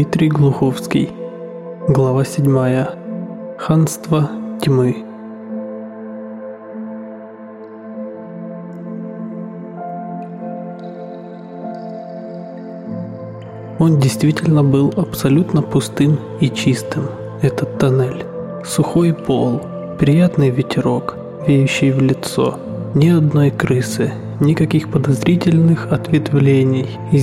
Дмитрий Глуховский. Глава 7. Ханство тьмы. Он действительно был абсолютно пустым и чистым, этот тоннель. Сухой пол, приятный ветерок, веющий в лицо. Ни одной крысы, никаких подозрительных ответвлений и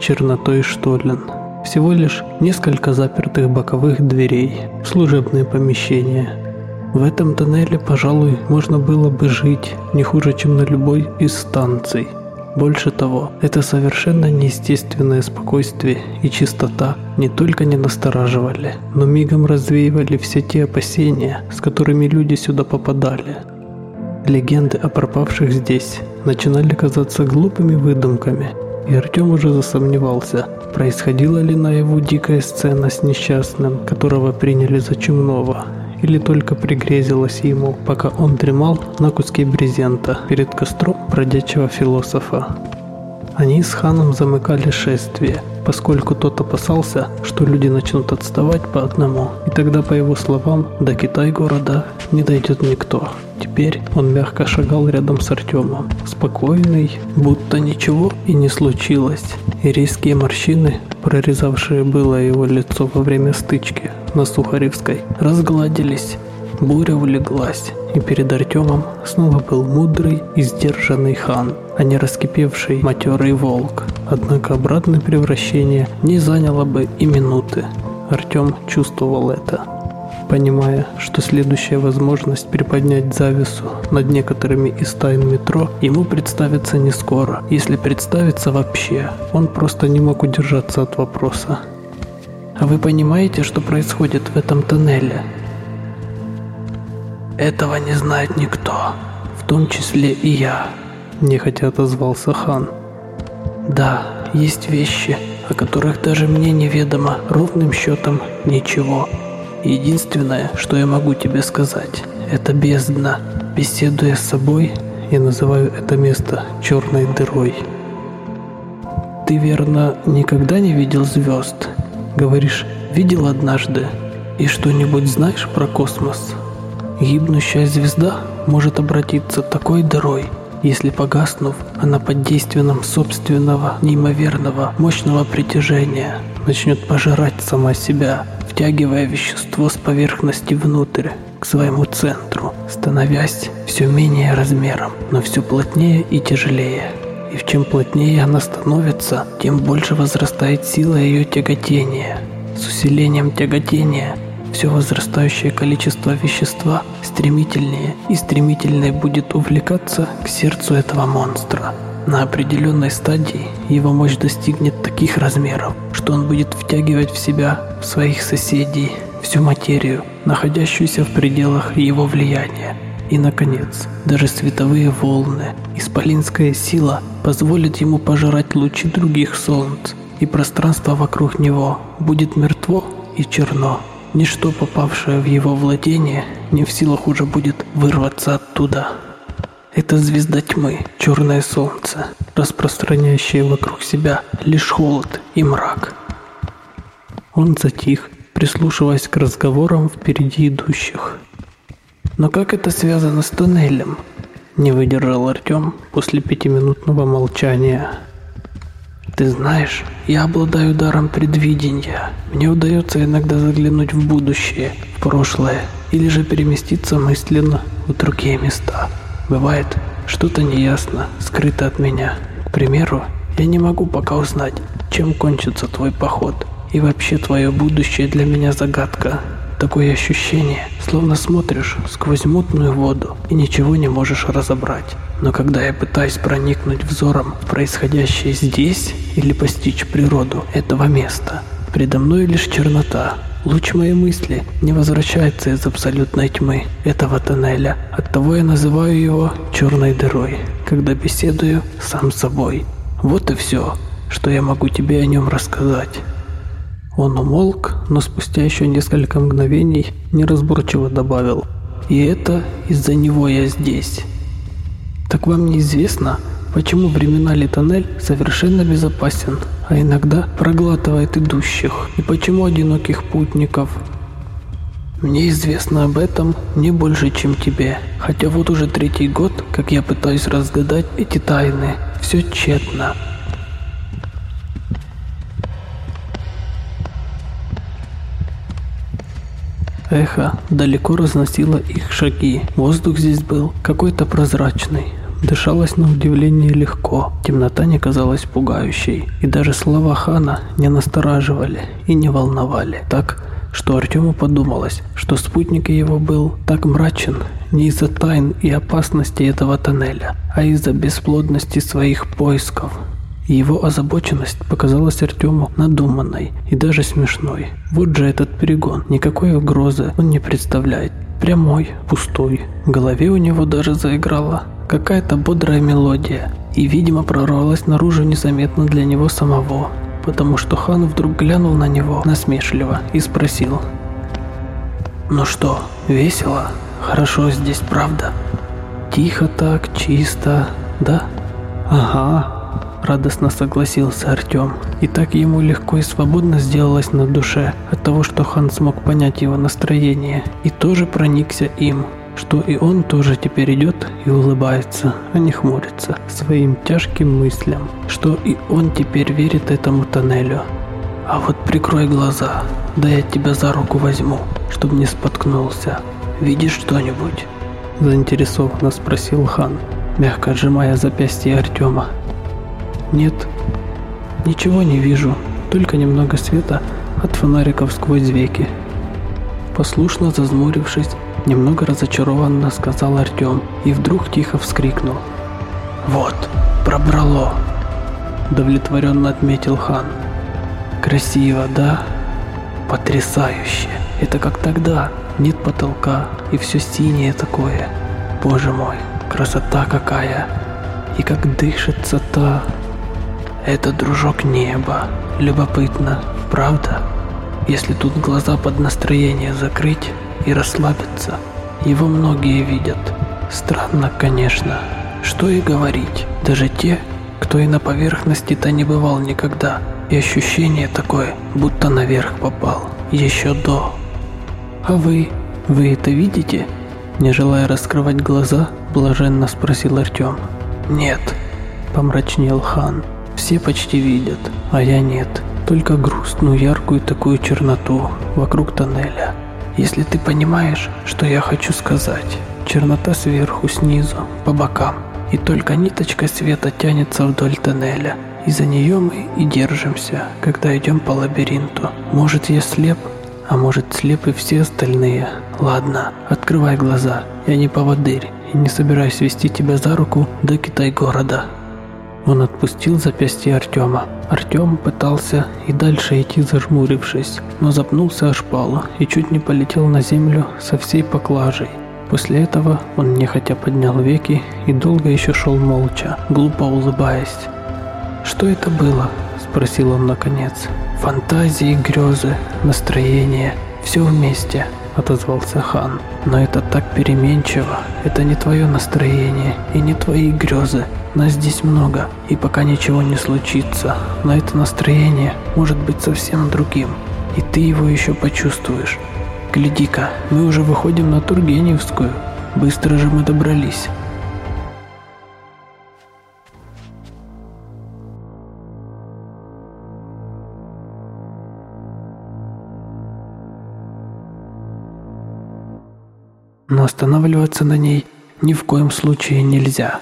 чернотой штолен. Всего лишь несколько запертых боковых дверей, служебные помещения. В этом тоннеле, пожалуй, можно было бы жить не хуже, чем на любой из станций – больше того, это совершенно неестественное спокойствие и чистота не только не настораживали, но мигом развеивали все те опасения, с которыми люди сюда попадали. Легенды о пропавших здесь начинали казаться глупыми выдумками, и Артем уже засомневался, происходила ли наяву дикая сцена с несчастным, которого приняли за чумного, или только пригрезилось ему, пока он дремал на куске брезента перед костром бродячего философа. Они с ханом замыкали шествие, поскольку тот опасался, что люди начнут отставать по одному, и тогда, по его словам, до Китай-города не дойдет никто. Теперь он мягко шагал рядом с Артемом, спокойный, будто ничего и не случилось, и резкие морщины, прорезавшие было его лицо во время стычки на Сухаревской, разгладились, буря улеглась, и перед Артемом снова был мудрый и сдержанный хан, а не раскипевший матерый волк. Однако обратное превращение не заняло бы и минуты. Артем чувствовал это понимая, что следующая возможность приподнять завесу над некоторыми из тайн метро ему представится не скоро, если представится вообще. Он просто не мог удержаться от вопроса. «А вы понимаете, что происходит в этом тоннеле?» «Этого не знает никто, в том числе и я», – нехотя отозвался хан. «Да, есть вещи, о которых даже мне неведомо ровным счетом ничего». Единственное, что я могу тебе сказать, это бездна. Беседуя с собой, я называю это место черной дырой. Ты верно никогда не видел звезд? Говоришь, видел однажды? И что-нибудь знаешь про космос? Гибнущая звезда может обратиться такой дырой, если погаснув, она под действием собственного, неимоверного, мощного притяжения начнет пожирать сама себя, втягивая вещество с поверхности внутрь, к своему центру, становясь все менее размером, но все плотнее и тяжелее. И чем плотнее она становится, тем больше возрастает сила ее тяготения. С усилением тяготения все возрастающее количество вещества стремительнее и стремительнее будет увлекаться к сердцу этого монстра. На определенной стадии его мощь достигнет таких размеров, что он будет втягивать в себя в своих соседей всю материю, находящуюся в пределах его влияния. И, наконец, даже световые волны, исполинская сила позволит ему пожирать лучи других солнц, и пространство вокруг него будет мертво и черно. Ничто, попавшее в его владение, не в силах уже будет вырваться оттуда. Это звезда тьмы, черное солнце, распространяющее вокруг себя лишь холод и мрак. Он затих, прислушиваясь к разговорам впереди идущих. Но как это связано с туннелем? Не выдержал Артем после пятиминутного молчания. Ты знаешь, я обладаю даром предвидения. Мне удается иногда заглянуть в будущее, в прошлое, или же переместиться мысленно в другие места. Бывает, что-то неясно, скрыто от меня. К примеру, я не могу пока узнать, чем кончится твой поход. И вообще твое будущее для меня загадка. Такое ощущение, словно смотришь сквозь мутную воду и ничего не можешь разобрать. Но когда я пытаюсь проникнуть взором в происходящее здесь или постичь природу этого места, предо мной лишь чернота, Луч моей мысли не возвращается из абсолютной тьмы этого тоннеля. Оттого я называю его черной дырой, когда беседую сам с собой. Вот и все, что я могу тебе о нем рассказать. Он умолк, но спустя еще несколько мгновений неразборчиво добавил. И это из-за него я здесь. Так вам неизвестно, почему временный тоннель совершенно безопасен, а иногда проглатывает идущих, и почему одиноких путников мне известно об этом не больше, чем тебе. Хотя вот уже третий год, как я пытаюсь разгадать эти тайны. Все тщетно. Эхо далеко разносило их шаги. Воздух здесь был какой-то прозрачный. Дышалось на удивление легко, темнота не казалась пугающей, и даже слова Хана не настораживали и не волновали. Так что Артему подумалось, что спутник его был так мрачен не из-за тайн и опасности этого тоннеля, а из-за бесплодности своих поисков. Его озабоченность показалась Артему надуманной и даже смешной. Вот же этот перегон, никакой угрозы он не представляет. Прямой, пустой. В голове у него даже заиграла какая-то бодрая мелодия и, видимо, прорвалась наружу незаметно для него самого потому что хан вдруг глянул на него насмешливо и спросил. «Ну что, весело? Хорошо здесь, правда? Тихо так, чисто, да?» «Ага», – радостно согласился Артем. И так ему легко и свободно сделалось на душе от того, что хан смог понять его настроение и тоже проникся им что и он тоже теперь идет и улыбается, а не хмурится своим тяжким мыслям, что и он теперь верит этому тоннелю. А вот прикрой глаза, да я тебя за руку возьму, чтобы не споткнулся. Видишь что-нибудь? Заинтересованно спросил хан, мягко сжимая запястье Артема. Нет, ничего не вижу, только немного света от фонариков сквозь веки. Послушно зазмурившись, Немного разочарованно сказал Артем и вдруг тихо вскрикнул. «Вот, пробрало!» Удовлетворенно отметил хан. «Красиво, да? Потрясающе! Это как тогда, нет потолка и все синее такое. Боже мой, красота какая! И как дышится-то! Это, дружок, небо. Любопытно, правда? Если тут глаза под настроение закрыть, и расслабиться. Его многие видят. Странно, конечно. Что и говорить. Даже те, кто и на поверхности-то не бывал никогда. И ощущение такое, будто наверх попал. Еще до. А вы? Вы это видите? Не желая раскрывать глаза, блаженно спросил Артем. Нет, помрачнел хан. Все почти видят, а я нет. Только грустную яркую такую черноту вокруг тоннеля. Если ты понимаешь, что я хочу сказать. Чернота сверху, снизу, по бокам. И только ниточка света тянется вдоль тоннеля. И за нее мы и держимся, когда идем по лабиринту. Может, я слеп, а может, слепы все остальные. Ладно, открывай глаза. Я не поводырь и не собираюсь вести тебя за руку до Китай-города. Он отпустил запястье Артема. Артем пытался и дальше идти зажмурившись, но запнулся о шпалу и чуть не полетел на землю со всей поклажей. После этого он нехотя поднял веки и долго еще шел молча, глупо улыбаясь. «Что это было?» – спросил он наконец. «Фантазии, грезы, настроение – все вместе», – отозвался хан. «Но это так переменчиво, это не твое настроение и не твои грезы, нас здесь много, и пока ничего не случится, но это настроение может быть совсем другим, и ты его еще почувствуешь. Гляди-ка, мы уже выходим на Тургеневскую. Быстро же мы добрались. Но останавливаться на ней ни в коем случае нельзя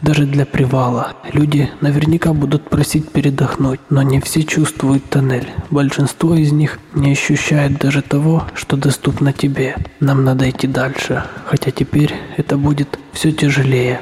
даже для привала. Люди наверняка будут просить передохнуть, но не все чувствуют тоннель. Большинство из них не ощущает даже того, что доступно тебе. Нам надо идти дальше, хотя теперь это будет все тяжелее.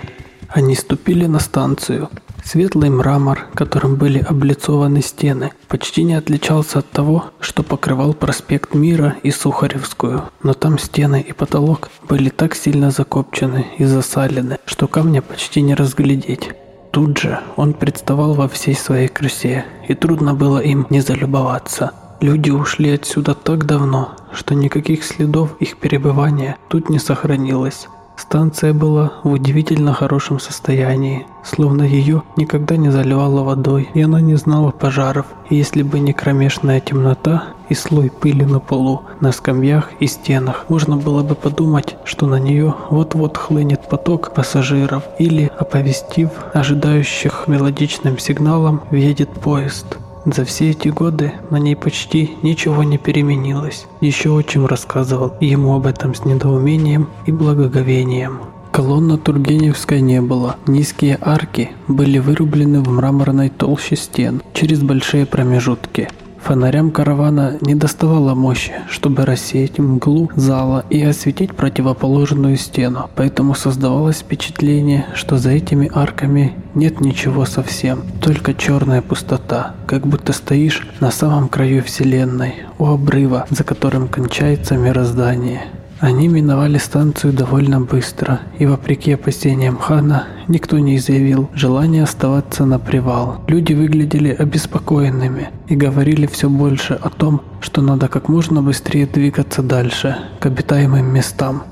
Они ступили на станцию. Светлый мрамор, которым были облицованы стены, почти не отличался от того, что покрывал проспект Мира и Сухаревскую. Но там стены и потолок были так сильно закопчены и засалены, что камня почти не разглядеть. Тут же он представал во всей своей красе, и трудно было им не залюбоваться. Люди ушли отсюда так давно, что никаких следов их перебывания тут не сохранилось. Станция была в удивительно хорошем состоянии, словно ее никогда не заливало водой, и она не знала пожаров. Если бы не кромешная темнота и слой пыли на полу, на скамьях и стенах, можно было бы подумать, что на нее вот-вот хлынет поток пассажиров или, оповестив ожидающих мелодичным сигналом, въедет поезд. За все эти годы на ней почти ничего не переменилось. Еще о чем рассказывал ему об этом с недоумением и благоговением. Колонна Тургеневской не было. Низкие арки были вырублены в мраморной толще стен через большие промежутки. Фонарям каравана не доставало мощи, чтобы рассеять мглу зала и осветить противоположную стену, поэтому создавалось впечатление, что за этими арками нет ничего совсем, только черная пустота, как будто стоишь на самом краю Вселенной, у обрыва, за которым кончается мироздание. Они миновали станцию довольно быстро, и вопреки опасениям Хана, никто не изъявил желания оставаться на привал. Люди выглядели обеспокоенными и говорили все больше о том, что надо как можно быстрее двигаться дальше, к обитаемым местам.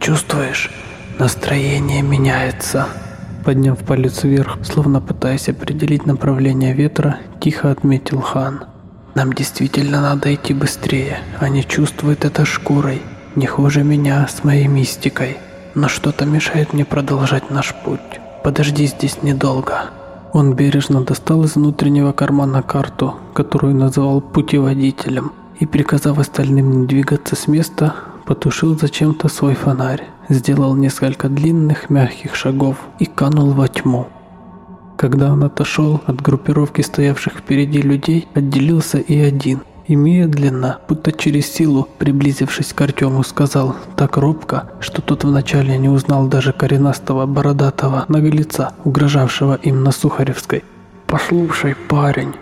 «Чувствуешь? Настроение меняется». Подняв палец вверх, словно пытаясь определить направление ветра, тихо отметил Хан. «Нам действительно надо идти быстрее. Они чувствуют это шкурой не хуже меня с моей мистикой. Но что-то мешает мне продолжать наш путь. Подожди здесь недолго». Он бережно достал из внутреннего кармана карту, которую называл путеводителем, и, приказав остальным не двигаться с места, потушил зачем-то свой фонарь, сделал несколько длинных мягких шагов и канул во тьму. Когда он отошел от группировки стоявших впереди людей, отделился и один – и медленно, будто через силу, приблизившись к Артему, сказал так робко, что тот вначале не узнал даже коренастого бородатого наглеца, угрожавшего им на Сухаревской. «Послушай, парень,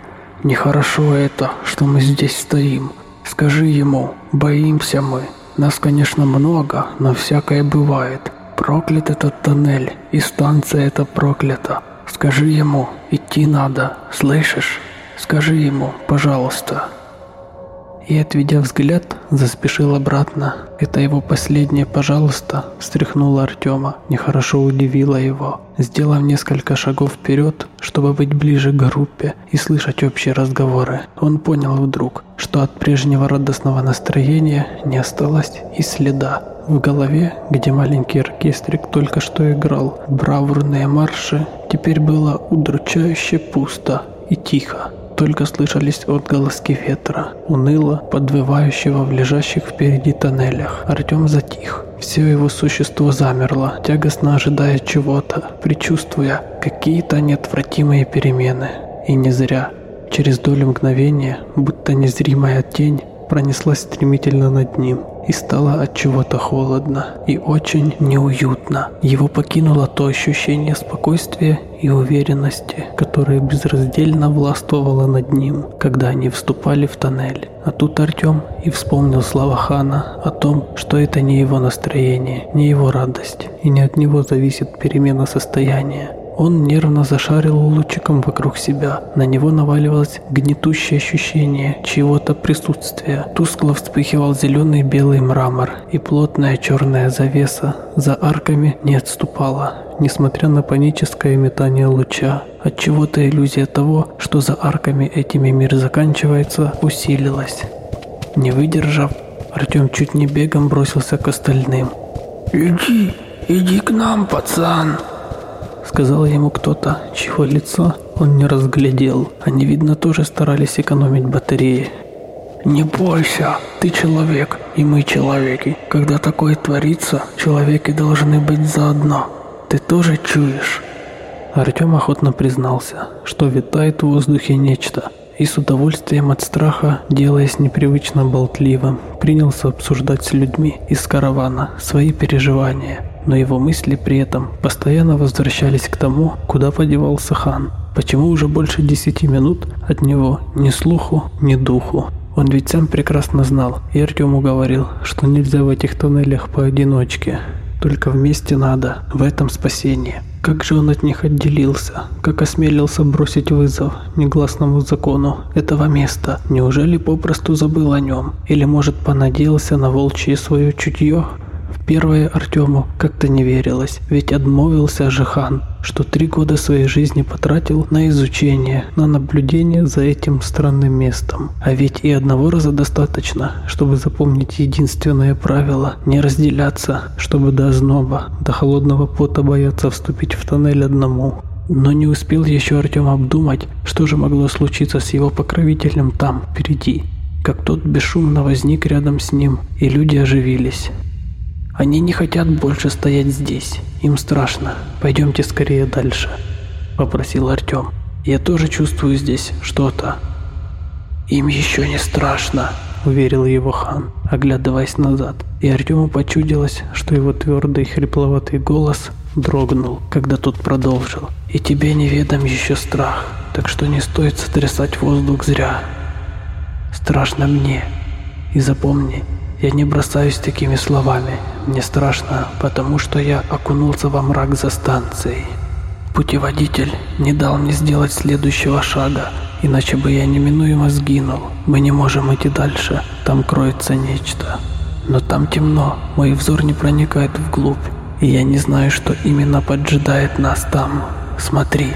нехорошо это, что мы здесь стоим. Скажи ему, боимся мы. Нас, конечно, много, но всякое бывает. Проклят этот тоннель, и станция эта проклята. Скажи ему, идти надо, слышишь? Скажи ему, пожалуйста» и, отведя взгляд, заспешил обратно. Это его последнее «пожалуйста» встряхнуло Артема, нехорошо удивило его. Сделав несколько шагов вперед, чтобы быть ближе к группе и слышать общие разговоры, он понял вдруг, что от прежнего радостного настроения не осталось и следа. В голове, где маленький оркестрик только что играл бравурные марши, теперь было удручающе пусто и тихо только слышались отголоски ветра, уныло подвывающего в лежащих впереди тоннелях. Артем затих. Все его существо замерло, тягостно ожидая чего-то, предчувствуя какие-то неотвратимые перемены. И не зря. Через долю мгновения, будто незримая тень, пронеслась стремительно над ним и стало от чего-то холодно и очень неуютно. Его покинуло то ощущение спокойствия и уверенности, которое безраздельно властвовало над ним, когда они вступали в тоннель. А тут Артем и вспомнил слова Хана о том, что это не его настроение, не его радость, и не от него зависит перемена состояния. Он нервно зашарил лучиком вокруг себя. На него наваливалось гнетущее ощущение чьего-то присутствия. Тускло вспыхивал зеленый белый мрамор, и плотная черная завеса за арками не отступала, несмотря на паническое метание луча. От чего то иллюзия того, что за арками этими мир заканчивается, усилилась. Не выдержав, Артем чуть не бегом бросился к остальным. «Иди, иди к нам, пацан!» Сказал ему кто-то, чьего лицо он не разглядел. Они, видно, тоже старались экономить батареи. «Не бойся, ты человек, и мы человеки. Когда такое творится, человеки должны быть заодно. Ты тоже чуешь?» Артем охотно признался, что витает в воздухе нечто, и с удовольствием от страха, делаясь непривычно болтливым, принялся обсуждать с людьми из каравана свои переживания – но его мысли при этом постоянно возвращались к тому, куда подевался хан. Почему уже больше десяти минут от него ни слуху, ни духу? Он ведь сам прекрасно знал, и Артему говорил, что нельзя в этих тоннелях поодиночке. Только вместе надо, в этом спасение. Как же он от них отделился? Как осмелился бросить вызов негласному закону этого места? Неужели попросту забыл о нем? Или может понадеялся на волчье свое чутье? В первое Артему как-то не верилось, ведь отмовился же хан, что три года своей жизни потратил на изучение, на наблюдение за этим странным местом. А ведь и одного раза достаточно, чтобы запомнить единственное правило – не разделяться, чтобы до озноба, до холодного пота бояться вступить в тоннель одному. Но не успел еще Артем обдумать, что же могло случиться с его покровителем там, впереди, как тот бесшумно возник рядом с ним, и люди оживились. Они не хотят больше стоять здесь. Им страшно. Пойдемте скорее дальше, попросил Артем. Я тоже чувствую здесь что-то. Им еще не страшно, уверил его хан, оглядываясь назад. И Артему почудилось, что его твердый хрипловатый голос дрогнул, когда тот продолжил. И тебе неведом еще страх, так что не стоит сотрясать воздух зря. Страшно мне. И запомни, я не бросаюсь такими словами. Мне страшно, потому что я окунулся во мрак за станцией. Путеводитель не дал мне сделать следующего шага, иначе бы я неминуемо сгинул. Мы не можем идти дальше, там кроется нечто. Но там темно, мой взор не проникает вглубь, и я не знаю, что именно поджидает нас там. Смотри.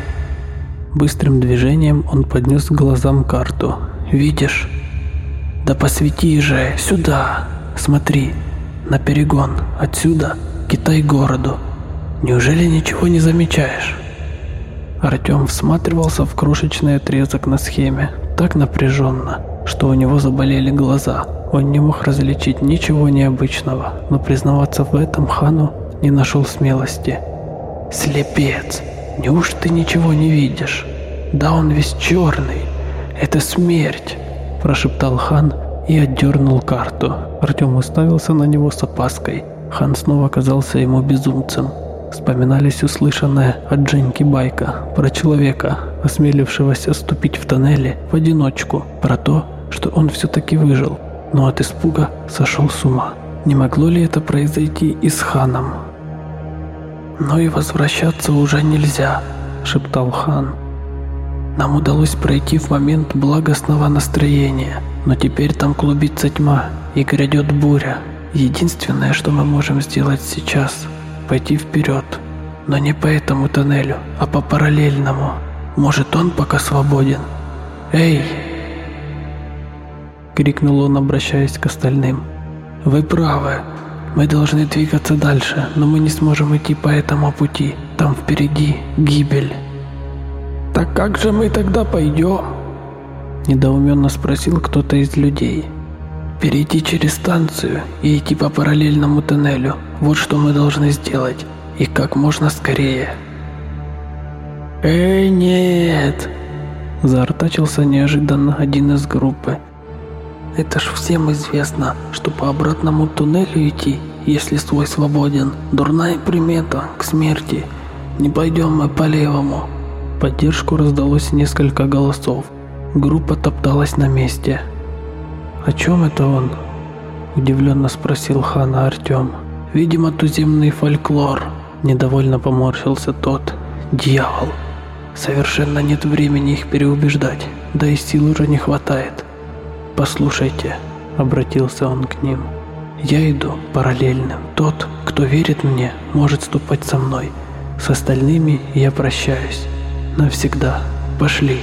Быстрым движением он поднес к глазам карту. Видишь? Да посвети же, сюда. Смотри, на перегон, отсюда, Китай-городу. Неужели ничего не замечаешь? Артем всматривался в крошечный отрезок на схеме, так напряженно, что у него заболели глаза. Он не мог различить ничего необычного, но признаваться в этом хану не нашел смелости. «Слепец! Неужто ты ничего не видишь? Да он весь черный! Это смерть!» – прошептал хан и отдернул карту. Артем уставился на него с опаской. Хан снова оказался ему безумцем. Вспоминались услышанное от Дженьки байка про человека, осмелившегося ступить в тоннеле в одиночку, про то, что он все-таки выжил, но от испуга сошел с ума. Не могло ли это произойти и с ханом? «Но и возвращаться уже нельзя», – шептал хан. «Нам удалось пройти в момент благостного настроения, но теперь там клубится тьма и грядет буря. Единственное, что мы можем сделать сейчас – пойти вперед. Но не по этому тоннелю, а по параллельному. Может, он пока свободен? Эй!» Крикнул он, обращаясь к остальным. «Вы правы. Мы должны двигаться дальше, но мы не сможем идти по этому пути. Там впереди гибель». «Так как же мы тогда пойдем?» Недоуменно спросил кто-то из людей. «Перейти через станцию и идти по параллельному тоннелю. Вот что мы должны сделать. И как можно скорее». «Эй, нет!» Заортачился неожиданно один из группы. «Это ж всем известно, что по обратному туннелю идти, если свой свободен, дурная примета к смерти. Не пойдем мы по левому». Поддержку раздалось несколько голосов. Группа топталась на месте. «О чем это он?» – удивленно спросил хана Артем. «Видимо, туземный фольклор», – недовольно поморщился тот. «Дьявол! Совершенно нет времени их переубеждать, да и сил уже не хватает. Послушайте», – обратился он к ним. «Я иду параллельным. Тот, кто верит мне, может ступать со мной. С остальными я прощаюсь. Навсегда. Пошли».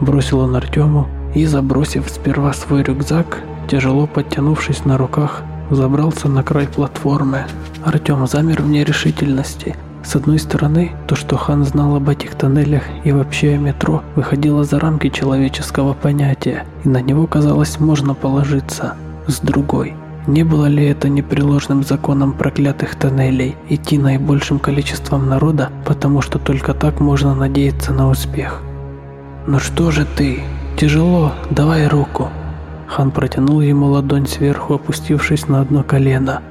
Бросил он Артему и, забросив сперва свой рюкзак, тяжело подтянувшись на руках, забрался на край платформы. Артем замер в нерешительности. С одной стороны, то, что Хан знал об этих тоннелях и вообще о метро, выходило за рамки человеческого понятия, и на него, казалось, можно положиться. С другой, не было ли это непреложным законом проклятых тоннелей идти наибольшим количеством народа, потому что только так можно надеяться на успех? «Ну что же ты? Тяжело, давай руку». Хан протянул ему ладонь сверху, опустившись на одно колено.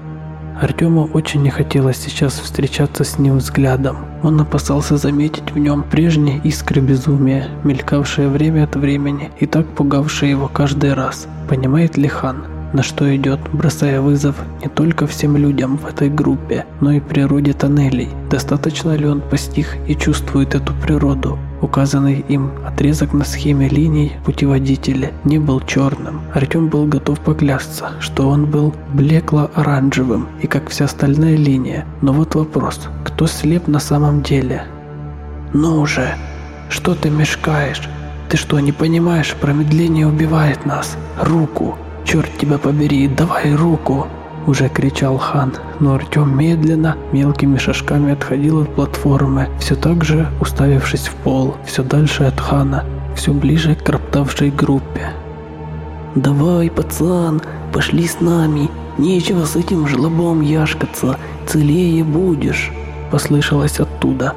Артему очень не хотелось сейчас встречаться с ним взглядом. Он опасался заметить в нем прежние искры безумия, мелькавшие время от времени и так пугавшие его каждый раз. Понимает ли Хан, на что идет, бросая вызов не только всем людям в этой группе, но и природе тоннелей? Достаточно ли он постиг и чувствует эту природу? Указанный им отрезок на схеме линий путеводителя не был черным. Артем был готов поклясться, что он был блекло-оранжевым и как вся остальная линия. Но вот вопрос, кто слеп на самом деле? «Ну уже! Что ты мешкаешь? Ты что, не понимаешь, промедление убивает нас? Руку! Черт тебя побери, давай руку!» Уже кричал хан, но Артем медленно, мелкими шажками отходил от платформы, все так же уставившись в пол, все дальше от хана, все ближе к роптавшей группе. «Давай, пацан, пошли с нами, нечего с этим жлобом яшкаться, целее будешь», – послышалось оттуда.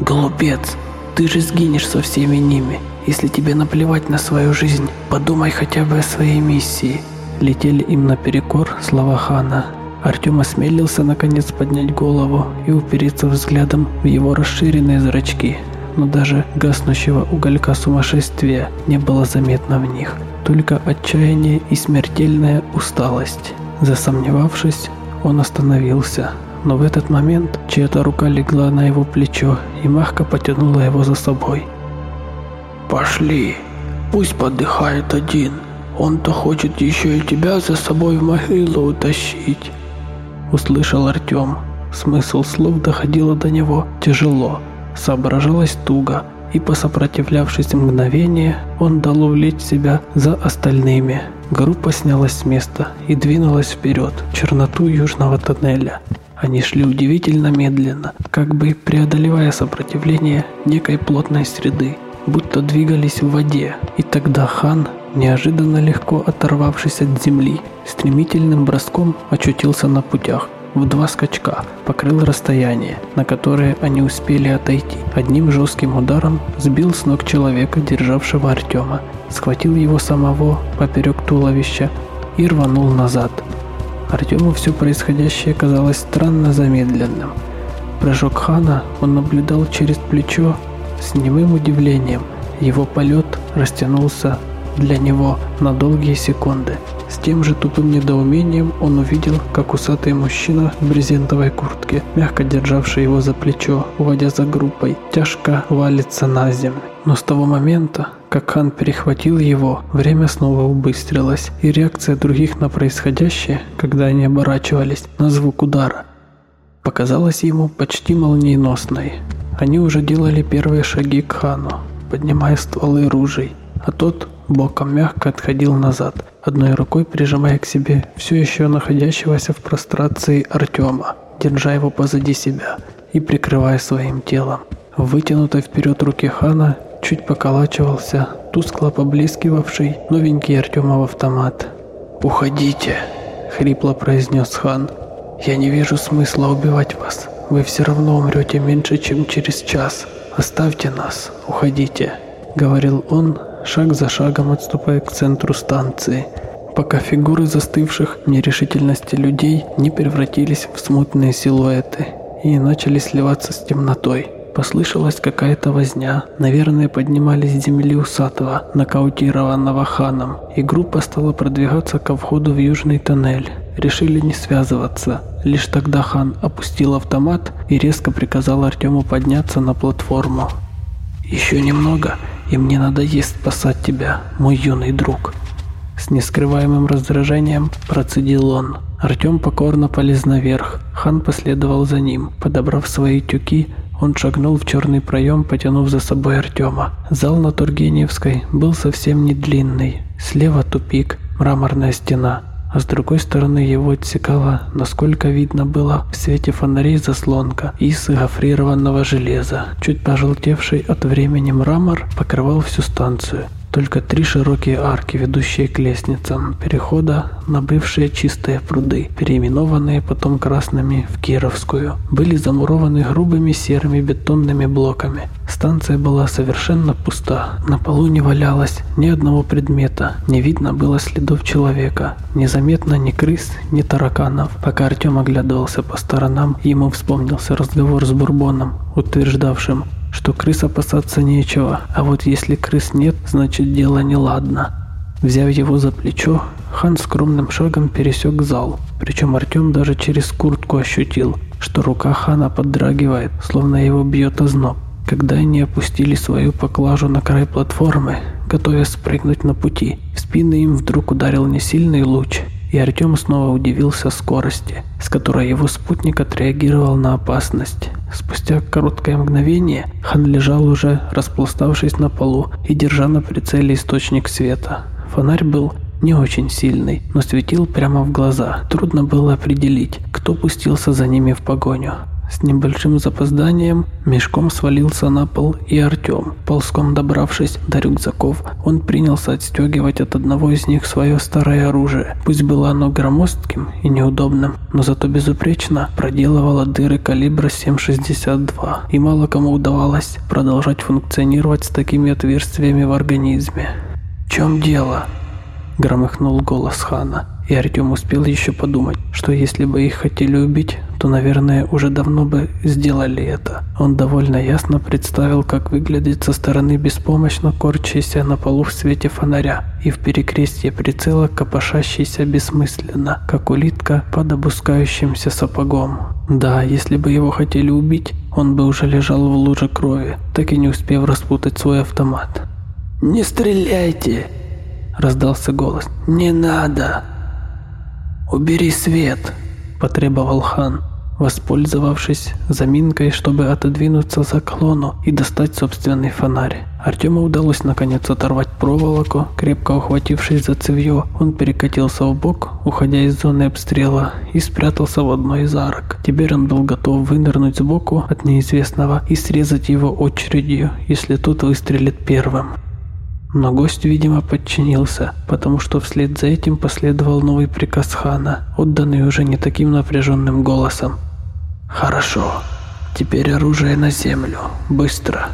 «Голубец, ты же сгинешь со всеми ними, если тебе наплевать на свою жизнь, подумай хотя бы о своей миссии», летели им наперекор слова хана. Артем осмелился наконец поднять голову и упереться взглядом в его расширенные зрачки, но даже гаснущего уголька сумасшествия не было заметно в них, только отчаяние и смертельная усталость. Засомневавшись, он остановился, но в этот момент чья-то рука легла на его плечо и мягко потянула его за собой. «Пошли, пусть подыхает один», он-то хочет еще и тебя за собой в могилу утащить. Услышал Артем. Смысл слов доходило до него тяжело, соображалось туго, и посопротивлявшись мгновение, он дал увлечь себя за остальными. Группа снялась с места и двинулась вперед, в черноту южного тоннеля. Они шли удивительно медленно, как бы преодолевая сопротивление некой плотной среды, будто двигались в воде. И тогда хан неожиданно легко оторвавшись от земли, стремительным броском очутился на путях. В два скачка покрыл расстояние, на которое они успели отойти. Одним жестким ударом сбил с ног человека, державшего Артема, схватил его самого поперек туловища и рванул назад. Артему все происходящее казалось странно замедленным. Прыжок Хана он наблюдал через плечо с немым удивлением. Его полет растянулся для него на долгие секунды. С тем же тупым недоумением он увидел, как усатый мужчина в брезентовой куртке, мягко державший его за плечо, уводя за группой, тяжко валится на землю. Но с того момента, как хан перехватил его, время снова убыстрилось, и реакция других на происходящее, когда они оборачивались на звук удара, показалась ему почти молниеносной. Они уже делали первые шаги к хану, поднимая стволы ружей, а тот боком мягко отходил назад, одной рукой прижимая к себе все еще находящегося в прострации Артема, держа его позади себя и прикрывая своим телом. В вытянутой вперед руке Хана чуть поколачивался тускло поблескивавший новенький Артемов автомат. «Уходите!» – хрипло произнес Хан. «Я не вижу смысла убивать вас. Вы все равно умрете меньше, чем через час. Оставьте нас, уходите!» – говорил он, шаг за шагом отступая к центру станции, пока фигуры застывших в нерешительности людей не превратились в смутные силуэты и начали сливаться с темнотой. Послышалась какая-то возня, наверное, поднимались с земли усатого, нокаутированного ханом, и группа стала продвигаться ко входу в южный тоннель. Решили не связываться. Лишь тогда хан опустил автомат и резко приказал Артему подняться на платформу. «Еще немного, и мне надоест спасать тебя, мой юный друг». С нескрываемым раздражением процедил он. Артем покорно полез наверх. Хан последовал за ним. Подобрав свои тюки, он шагнул в черный проем, потянув за собой Артема. Зал на Тургеневской был совсем не длинный. Слева тупик, мраморная стена а с другой стороны его отсекала, насколько видно было, в свете фонарей заслонка из гофрированного железа. Чуть пожелтевший от времени мрамор покрывал всю станцию. Только три широкие арки, ведущие к лестницам перехода на бывшие чистые пруды, переименованные потом красными в Кировскую, были замурованы грубыми серыми бетонными блоками. Станция была совершенно пуста. На полу не валялось ни одного предмета, не видно было следов человека, незаметно ни крыс, ни тараканов. Пока Артем оглядывался по сторонам, ему вспомнился разговор с Бурбоном, утверждавшим, что крыс опасаться нечего, а вот если крыс нет, значит дело неладно. Взяв его за плечо, хан скромным шагом пересек зал, причем Артем даже через куртку ощутил, что рука хана поддрагивает, словно его бьет озноб. Когда они опустили свою поклажу на край платформы, готовясь спрыгнуть на пути, в спины им вдруг ударил несильный луч, и Артем снова удивился скорости, с которой его спутник отреагировал на опасность. Спустя короткое мгновение Хан лежал уже, распластавшись на полу и держа на прицеле источник света. Фонарь был не очень сильный, но светил прямо в глаза. Трудно было определить, кто пустился за ними в погоню. С небольшим запозданием мешком свалился на пол и Артем. Ползком добравшись до рюкзаков, он принялся отстегивать от одного из них свое старое оружие. Пусть было оно громоздким и неудобным, но зато безупречно проделывало дыры калибра 7,62. И мало кому удавалось продолжать функционировать с такими отверстиями в организме. «В чем дело?» – громыхнул голос Хана. И Артем успел еще подумать, что если бы их хотели убить, то, наверное, уже давно бы сделали это. Он довольно ясно представил, как выглядит со стороны беспомощно корчащийся на полу в свете фонаря и в перекрестье прицела копошащийся бессмысленно, как улитка под опускающимся сапогом. Да, если бы его хотели убить, он бы уже лежал в луже крови, так и не успев распутать свой автомат. «Не стреляйте!» – раздался голос. «Не надо!» «Убери свет!» – потребовал хан, воспользовавшись заминкой, чтобы отодвинуться за клону и достать собственный фонарь. Артему удалось наконец оторвать проволоку, крепко ухватившись за цевьё, он перекатился в бок, уходя из зоны обстрела, и спрятался в одной из арок. Теперь он был готов вынырнуть сбоку от неизвестного и срезать его очередью, если тот выстрелит первым. Но гость, видимо, подчинился, потому что вслед за этим последовал новый приказ хана, отданный уже не таким напряженным голосом. «Хорошо. Теперь оружие на землю. Быстро!»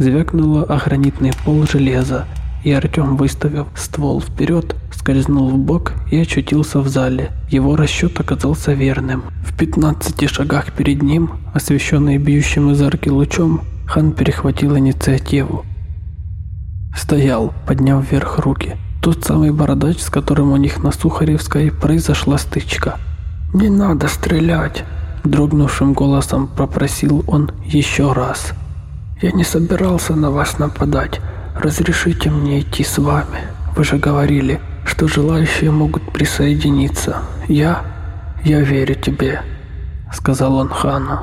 Звякнуло о гранитный пол железа, и Артем, выставив ствол вперед, скользнул в бок и очутился в зале. Его расчет оказался верным. В 15 шагах перед ним, освещенный бьющим из арки лучом, хан перехватил инициативу. Стоял, подняв вверх руки. Тот самый бородач, с которым у них на Сухаревской произошла стычка. «Не надо стрелять!» Дрогнувшим голосом попросил он еще раз. «Я не собирался на вас нападать. Разрешите мне идти с вами. Вы же говорили, что желающие могут присоединиться. Я... я верю тебе», — сказал он хану.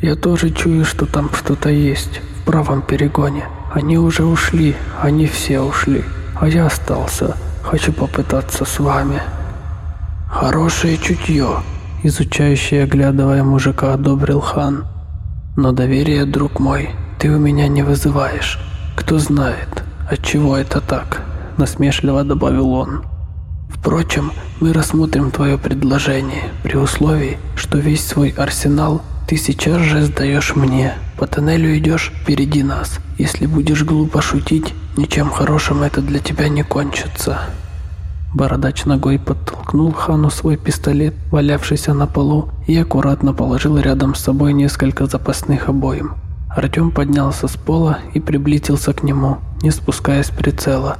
«Я тоже чую, что там что-то есть в правом перегоне. Они уже ушли, они все ушли, а я остался. Хочу попытаться с вами. Хорошее чутье, изучающий, оглядывая мужика, одобрил хан. Но доверие, друг мой, ты у меня не вызываешь. Кто знает, от чего это так, насмешливо добавил он. Впрочем, мы рассмотрим твое предложение при условии, что весь свой арсенал ты сейчас же сдаешь мне. По тоннелю идешь впереди нас. Если будешь глупо шутить, ничем хорошим это для тебя не кончится». Бородач ногой подтолкнул Хану свой пистолет, валявшийся на полу, и аккуратно положил рядом с собой несколько запасных обоим. Артем поднялся с пола и приблизился к нему, не спуская с прицела.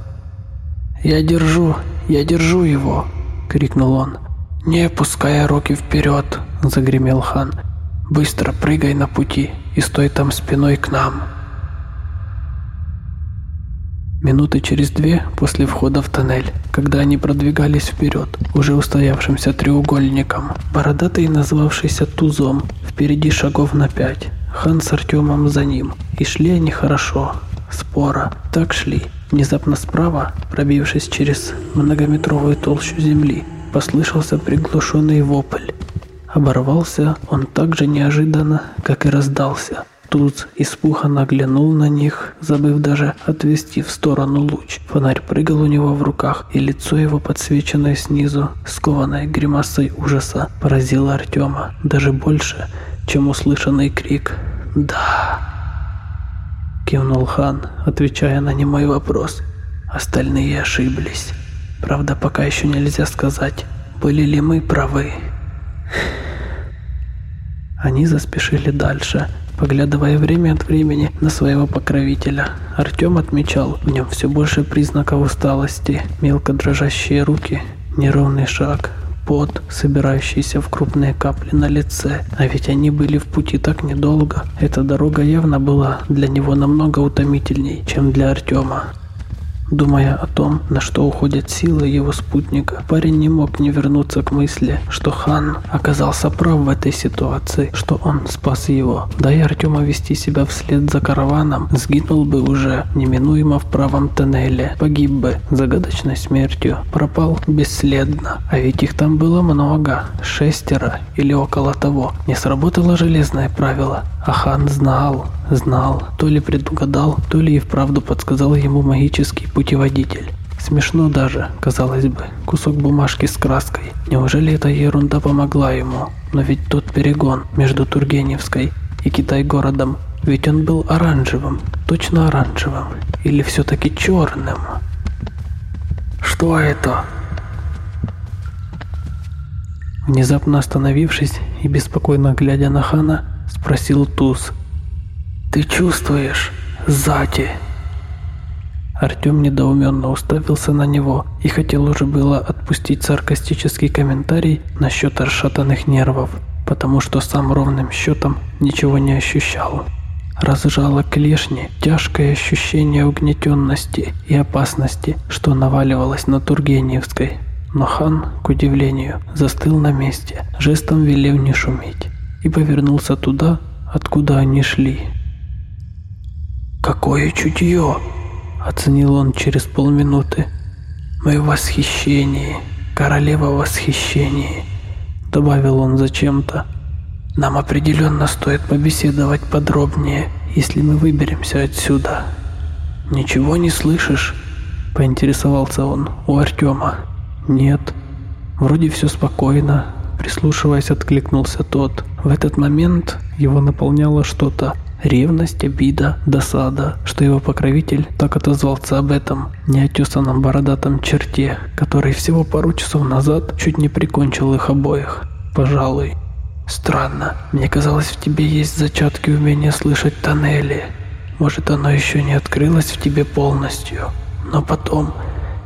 «Я держу, я держу его!» — крикнул он. «Не опуская руки вперед!» — загремел хан. Быстро прыгай на пути и стой там спиной к нам. Минуты через две после входа в тоннель, когда они продвигались вперед, уже устоявшимся треугольником, бородатый, назвавшийся Тузом, впереди шагов на пять, Хан с Артемом за ним, и шли они хорошо, споро, так шли. Внезапно справа, пробившись через многометровую толщу земли, послышался приглушенный вопль, Оборвался он так же неожиданно, как и раздался. Туз испуганно глянул на них, забыв даже отвести в сторону луч. Фонарь прыгал у него в руках, и лицо его, подсвеченное снизу, скованное гримасой ужаса, поразило Артема даже больше, чем услышанный крик «Да!». Кивнул хан, отвечая на немой вопрос. Остальные ошиблись. Правда, пока еще нельзя сказать, были ли мы правы. Они заспешили дальше, поглядывая время от времени на своего покровителя. Артем отмечал в нем все больше признаков усталости, мелко дрожащие руки, неровный шаг, пот, собирающийся в крупные капли на лице. А ведь они были в пути так недолго. Эта дорога явно была для него намного утомительней, чем для Артема. Думая о том, на что уходят силы его спутника, парень не мог не вернуться к мысли, что Хан оказался прав в этой ситуации, что он спас его. Да и Артема вести себя вслед за караваном, сгинул бы уже неминуемо в правом тоннеле, погиб бы загадочной смертью, пропал бесследно. А ведь их там было много, шестеро или около того. Не сработало железное правило, а хан знал, знал, то ли предугадал, то ли и вправду подсказал ему магический путеводитель. Смешно даже, казалось бы, кусок бумажки с краской. Неужели эта ерунда помогла ему? Но ведь тот перегон между Тургеневской и Китай-городом, ведь он был оранжевым, точно оранжевым, или все-таки черным? Что это? Внезапно остановившись и беспокойно глядя на Хана, спросил Туз. «Ты чувствуешь? Сзади!» Артем недоуменно уставился на него и хотел уже было отпустить саркастический комментарий насчет расшатанных нервов, потому что сам ровным счетом ничего не ощущал. Разжало клешни тяжкое ощущение угнетенности и опасности, что наваливалось на Тургеневской. Но хан, к удивлению, застыл на месте, жестом велев не шуметь и повернулся туда, откуда они шли. «Какое чутье!» – оценил он через полминуты. «Мы в восхищении, королева в восхищении», – добавил он зачем-то. «Нам определенно стоит побеседовать подробнее, если мы выберемся отсюда». «Ничего не слышишь?» – поинтересовался он у Артема. «Нет. Вроде все спокойно, Прислушиваясь, откликнулся тот. В этот момент его наполняло что-то. Ревность, обида, досада, что его покровитель так отозвался об этом неотесанном бородатом черте, который всего пару часов назад чуть не прикончил их обоих. Пожалуй. Странно. Мне казалось, в тебе есть зачатки умения слышать тоннели. Может, оно еще не открылось в тебе полностью. Но потом,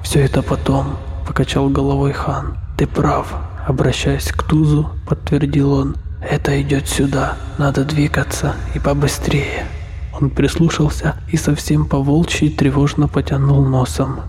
все это потом, покачал головой хан. Ты прав, Обращаясь к Тузу, подтвердил он. «Это идет сюда. Надо двигаться и побыстрее». Он прислушался и совсем по-волчьи тревожно потянул носом.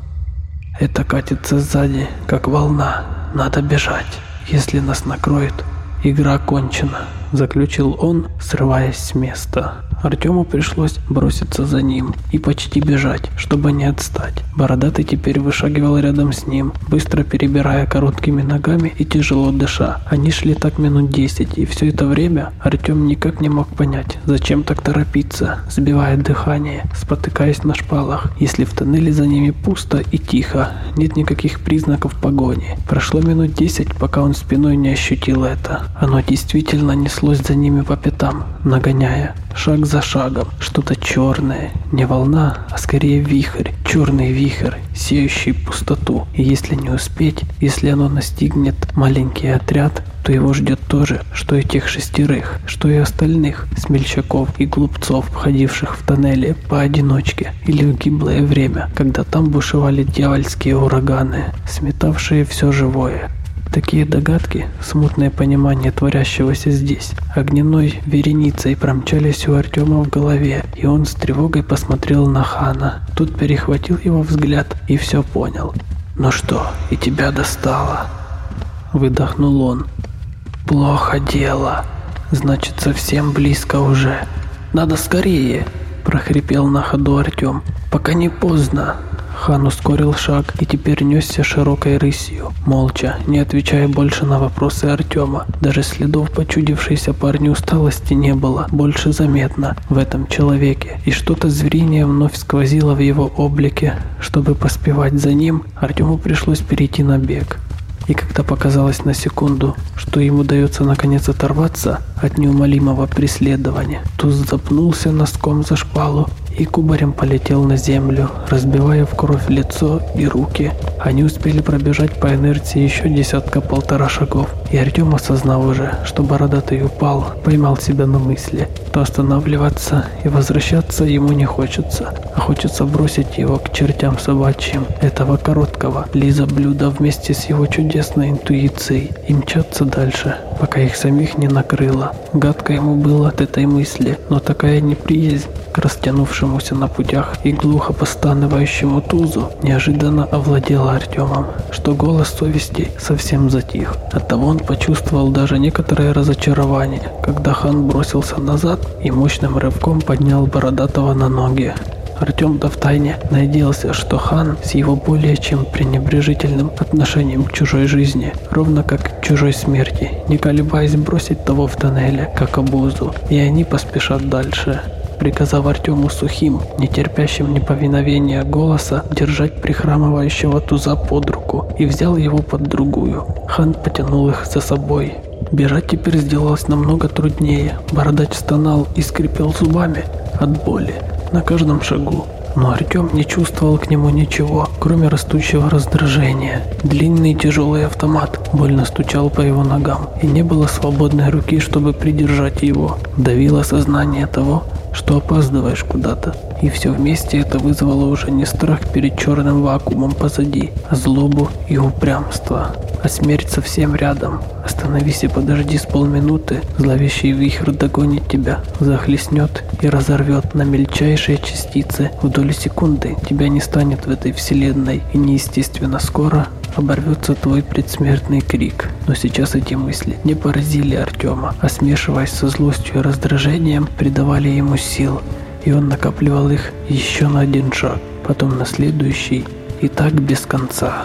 «Это катится сзади, как волна. Надо бежать. Если нас накроет, игра кончена», – заключил он, срываясь с места. Артему пришлось броситься за ним и почти бежать, чтобы не отстать. Бородатый теперь вышагивал рядом с ним, быстро перебирая короткими ногами и тяжело дыша. Они шли так минут десять, и все это время Артем никак не мог понять, зачем так торопиться, сбивая дыхание, спотыкаясь на шпалах, если в тоннеле за ними пусто и тихо, нет никаких признаков погони. Прошло минут десять, пока он спиной не ощутил это. Оно действительно неслось за ними по пятам, нагоняя. Шаг за шагом, что-то черное, не волна, а скорее вихрь, черный вихрь, сеющий пустоту. И если не успеть, если оно настигнет маленький отряд, то его ждет то же, что и тех шестерых, что и остальных смельчаков и глупцов, входивших в тоннели поодиночке или в гиблое время, когда там бушевали дьявольские ураганы, сметавшие все живое. Такие догадки, смутное понимание творящегося здесь, огненной вереницей промчались у Артема в голове, и он с тревогой посмотрел на Хана. Тут перехватил его взгляд и все понял. «Ну что, и тебя достало?» Выдохнул он. «Плохо дело. Значит, совсем близко уже. Надо скорее!» прохрипел на ходу Артем. «Пока не поздно. Хан ускорил шаг и теперь несся широкой рысью, молча, не отвечая больше на вопросы Артема. Даже следов почудившейся парню усталости не было, больше заметно в этом человеке, и что-то звериное вновь сквозило в его облике. Чтобы поспевать за ним, Артему пришлось перейти на бег. И когда показалось на секунду, что ему удается наконец оторваться от неумолимого преследования, Туз запнулся носком за шпалу и кубарем полетел на землю, разбивая в кровь лицо и руки. Они успели пробежать по инерции еще десятка-полтора шагов, и Артем, осознав уже, что бородатый упал, поймал себя на мысли, что останавливаться и возвращаться ему не хочется, а хочется бросить его к чертям собачьим, этого короткого Лиза блюда вместе с его чудесной интуицией и мчаться дальше, пока их самих не накрыло. Гадко ему было от этой мысли, но такая неприязнь к растянувшемуся на путях и глухо постанывающему тузу неожиданно овладела Артемом, что голос совести совсем затих. Оттого он почувствовал даже некоторое разочарование, когда хан бросился назад и мощным рывком поднял Бородатого на ноги. Артем-то втайне надеялся, что хан с его более чем пренебрежительным отношением к чужой жизни, ровно как к чужой смерти, не колебаясь бросить того в тоннеле, как обузу, и они поспешат дальше приказав Артему сухим, нетерпящим неповиновения голоса, держать прихрамывающего туза под руку и взял его под другую. Хан потянул их за собой. Бежать теперь сделалось намного труднее. Бородач стонал и скрипел зубами от боли на каждом шагу. Но Артем не чувствовал к нему ничего, кроме растущего раздражения. Длинный тяжелый автомат больно стучал по его ногам, и не было свободной руки, чтобы придержать его. Давило сознание того, что опаздываешь куда-то. И все вместе это вызвало уже не страх перед черным вакуумом позади, а злобу и упрямство. А смерть совсем рядом. Остановись и подожди с полминуты, зловещий вихрь догонит тебя, захлестнет и разорвет на мельчайшие частицы. В доли секунды тебя не станет в этой вселенной, и неестественно скоро оборвется твой предсмертный крик. Но сейчас эти мысли не поразили Артема, а смешиваясь со злостью и раздражением, придавали ему сил, и он накапливал их еще на один шаг, потом на следующий, и так без конца.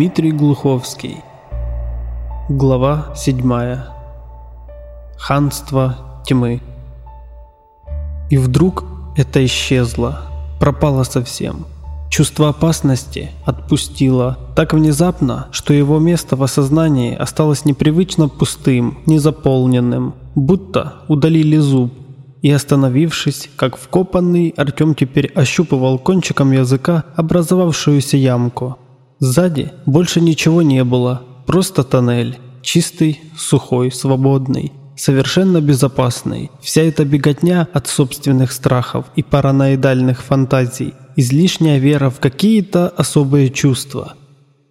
Дмитрий Глуховский. Глава 7. Ханство тьмы. И вдруг это исчезло, пропало совсем. Чувство опасности отпустило так внезапно, что его место в осознании осталось непривычно пустым, незаполненным, будто удалили зуб. И остановившись, как вкопанный, Артем теперь ощупывал кончиком языка образовавшуюся ямку – Сзади больше ничего не было, просто тоннель. Чистый, сухой, свободный, совершенно безопасный. Вся эта беготня от собственных страхов и параноидальных фантазий, излишняя вера в какие-то особые чувства.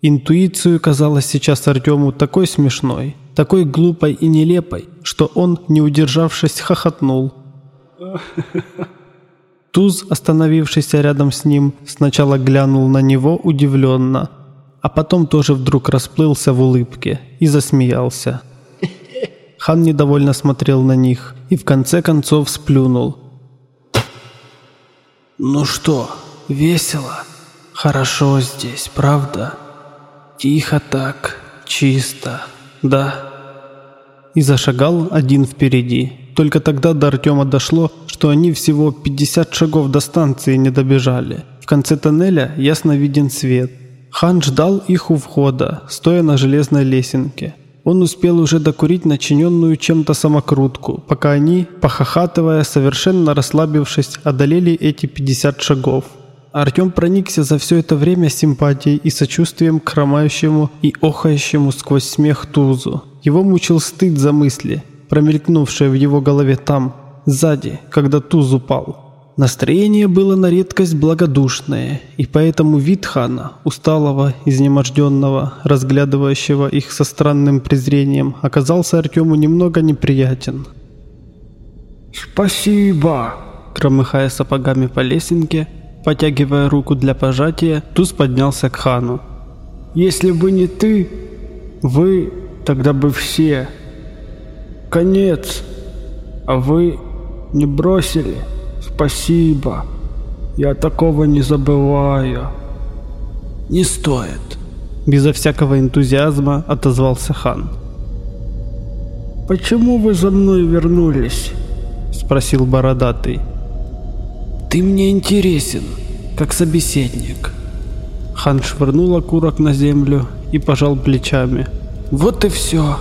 Интуицию казалось сейчас Артему такой смешной, такой глупой и нелепой, что он, не удержавшись, хохотнул. Туз, остановившийся рядом с ним, сначала глянул на него удивленно, а потом тоже вдруг расплылся в улыбке и засмеялся. Хан недовольно смотрел на них и в конце концов сплюнул. «Ну что, весело? Хорошо здесь, правда? Тихо так, чисто, да?» И зашагал один впереди. Только тогда до Артема дошло, что они всего 50 шагов до станции не добежали. В конце тоннеля ясно виден свет. Хан ждал их у входа, стоя на железной лесенке. Он успел уже докурить начиненную чем-то самокрутку, пока они, похохатывая, совершенно расслабившись, одолели эти 50 шагов. Артем проникся за все это время симпатией и сочувствием к хромающему и охающему сквозь смех Тузу. Его мучил стыд за мысли, промелькнувшие в его голове там, сзади, когда Туз упал. Настроение было на редкость благодушное, и поэтому вид хана, усталого, изнеможденного, разглядывающего их со странным презрением, оказался Артему немного неприятен. «Спасибо!» Громыхая сапогами по лесенке, потягивая руку для пожатия, Туз поднялся к хану. «Если бы не ты, вы, тогда бы все. Конец. А вы не бросили?» Спасибо. Я такого не забываю. Не стоит. Безо всякого энтузиазма отозвался хан. Почему вы за мной вернулись? Спросил бородатый. Ты мне интересен, как собеседник. Хан швырнул окурок на землю и пожал плечами. Вот и все.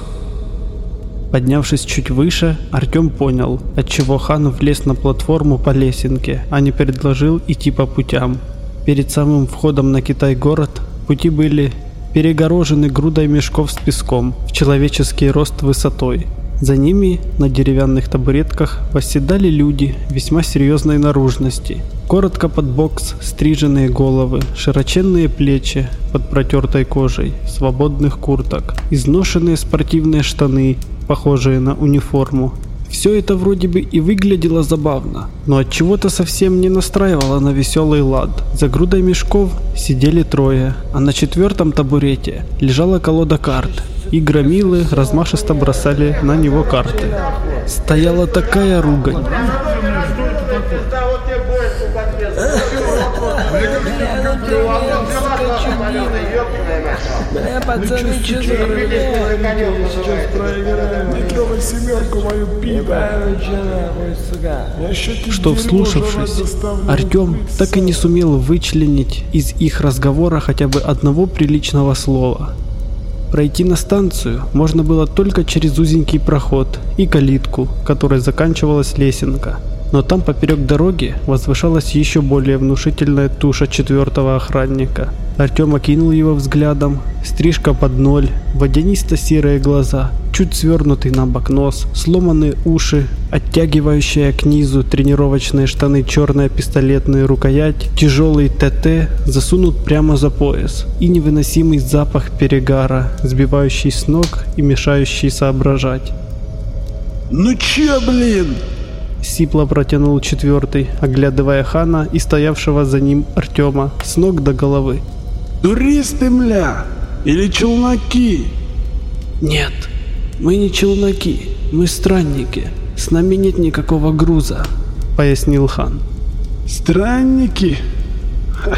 Поднявшись чуть выше, Артем понял, отчего хан влез на платформу по лесенке, а не предложил идти по путям. Перед самым входом на Китай-город пути были перегорожены грудой мешков с песком в человеческий рост высотой. За ними на деревянных табуретках восседали люди весьма серьезной наружности. Коротко под бокс стриженные головы, широченные плечи под протертой кожей, свободных курток, изношенные спортивные штаны похожие на униформу. Все это вроде бы и выглядело забавно, но от чего-то совсем не настраивало на веселый лад. За грудой мешков сидели трое, а на четвертом табурете лежала колода карт, и громилы размашисто бросали на него карты. Стояла такая ругань. Бля, пацаны, что за Сейчас проверяем. Не трогай семерку мою пиво. Что вслушавшись, Артем так и не сумел вычленить из их разговора хотя бы одного приличного слова. Пройти на станцию можно было только через узенький проход и калитку, которой заканчивалась лесенка но там поперек дороги возвышалась еще более внушительная туша четвертого охранника. Артем окинул его взглядом. Стрижка под ноль, водянисто-серые глаза, чуть свернутый на бок нос, сломанные уши, оттягивающая к низу тренировочные штаны черная пистолетная рукоять, тяжелый ТТ засунут прямо за пояс и невыносимый запах перегара, сбивающий с ног и мешающий соображать. «Ну чё, блин?» Сипло протянул четвертый, оглядывая Хана и стоявшего за ним Артема с ног до головы. «Туристы, мля! Или челноки?» «Нет, мы не челноки, мы странники. С нами нет никакого груза», — пояснил Хан. «Странники? Ха!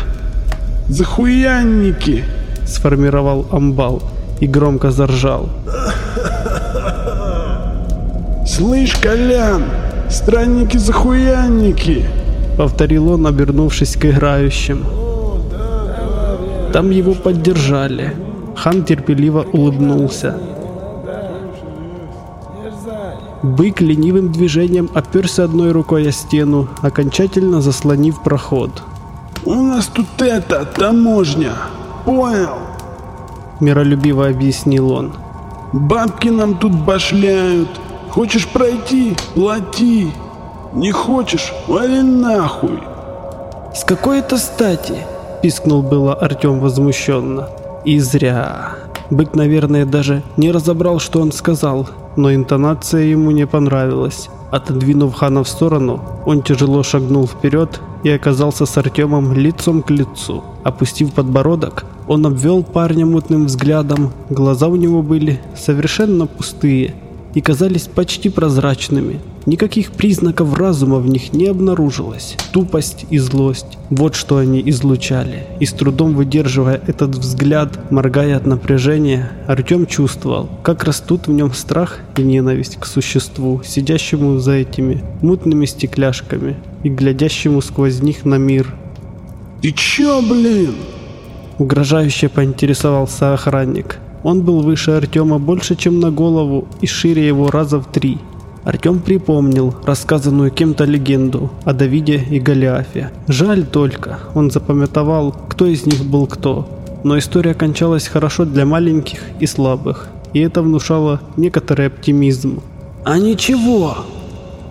Захуянники!» — сформировал Амбал и громко заржал. «Слышь, Колян, Странники-захуянники!» Повторил он, обернувшись к играющим. Там его поддержали. Хан терпеливо улыбнулся. Бык ленивым движением оперся одной рукой о стену, окончательно заслонив проход. «У нас тут это, таможня, понял?» Миролюбиво объяснил он. «Бабки нам тут башляют, Хочешь пройти? Плати. Не хочешь? Вали нахуй. С какой это стати? Пискнул было Артем возмущенно. И зря. Бык, наверное, даже не разобрал, что он сказал, но интонация ему не понравилась. Отодвинув Хана в сторону, он тяжело шагнул вперед и оказался с Артемом лицом к лицу. Опустив подбородок, он обвел парня мутным взглядом, глаза у него были совершенно пустые и казались почти прозрачными. Никаких признаков разума в них не обнаружилось. Тупость и злость – вот что они излучали. И с трудом выдерживая этот взгляд, моргая от напряжения, Артем чувствовал, как растут в нем страх и ненависть к существу, сидящему за этими мутными стекляшками и глядящему сквозь них на мир. «Ты чё, блин?» Угрожающе поинтересовался охранник. Он был выше Артема больше, чем на голову, и шире его раза в три – Артем припомнил рассказанную кем-то легенду о Давиде и Голиафе. Жаль только, он запамятовал, кто из них был кто. Но история кончалась хорошо для маленьких и слабых, и это внушало некоторый оптимизм. «А ничего!»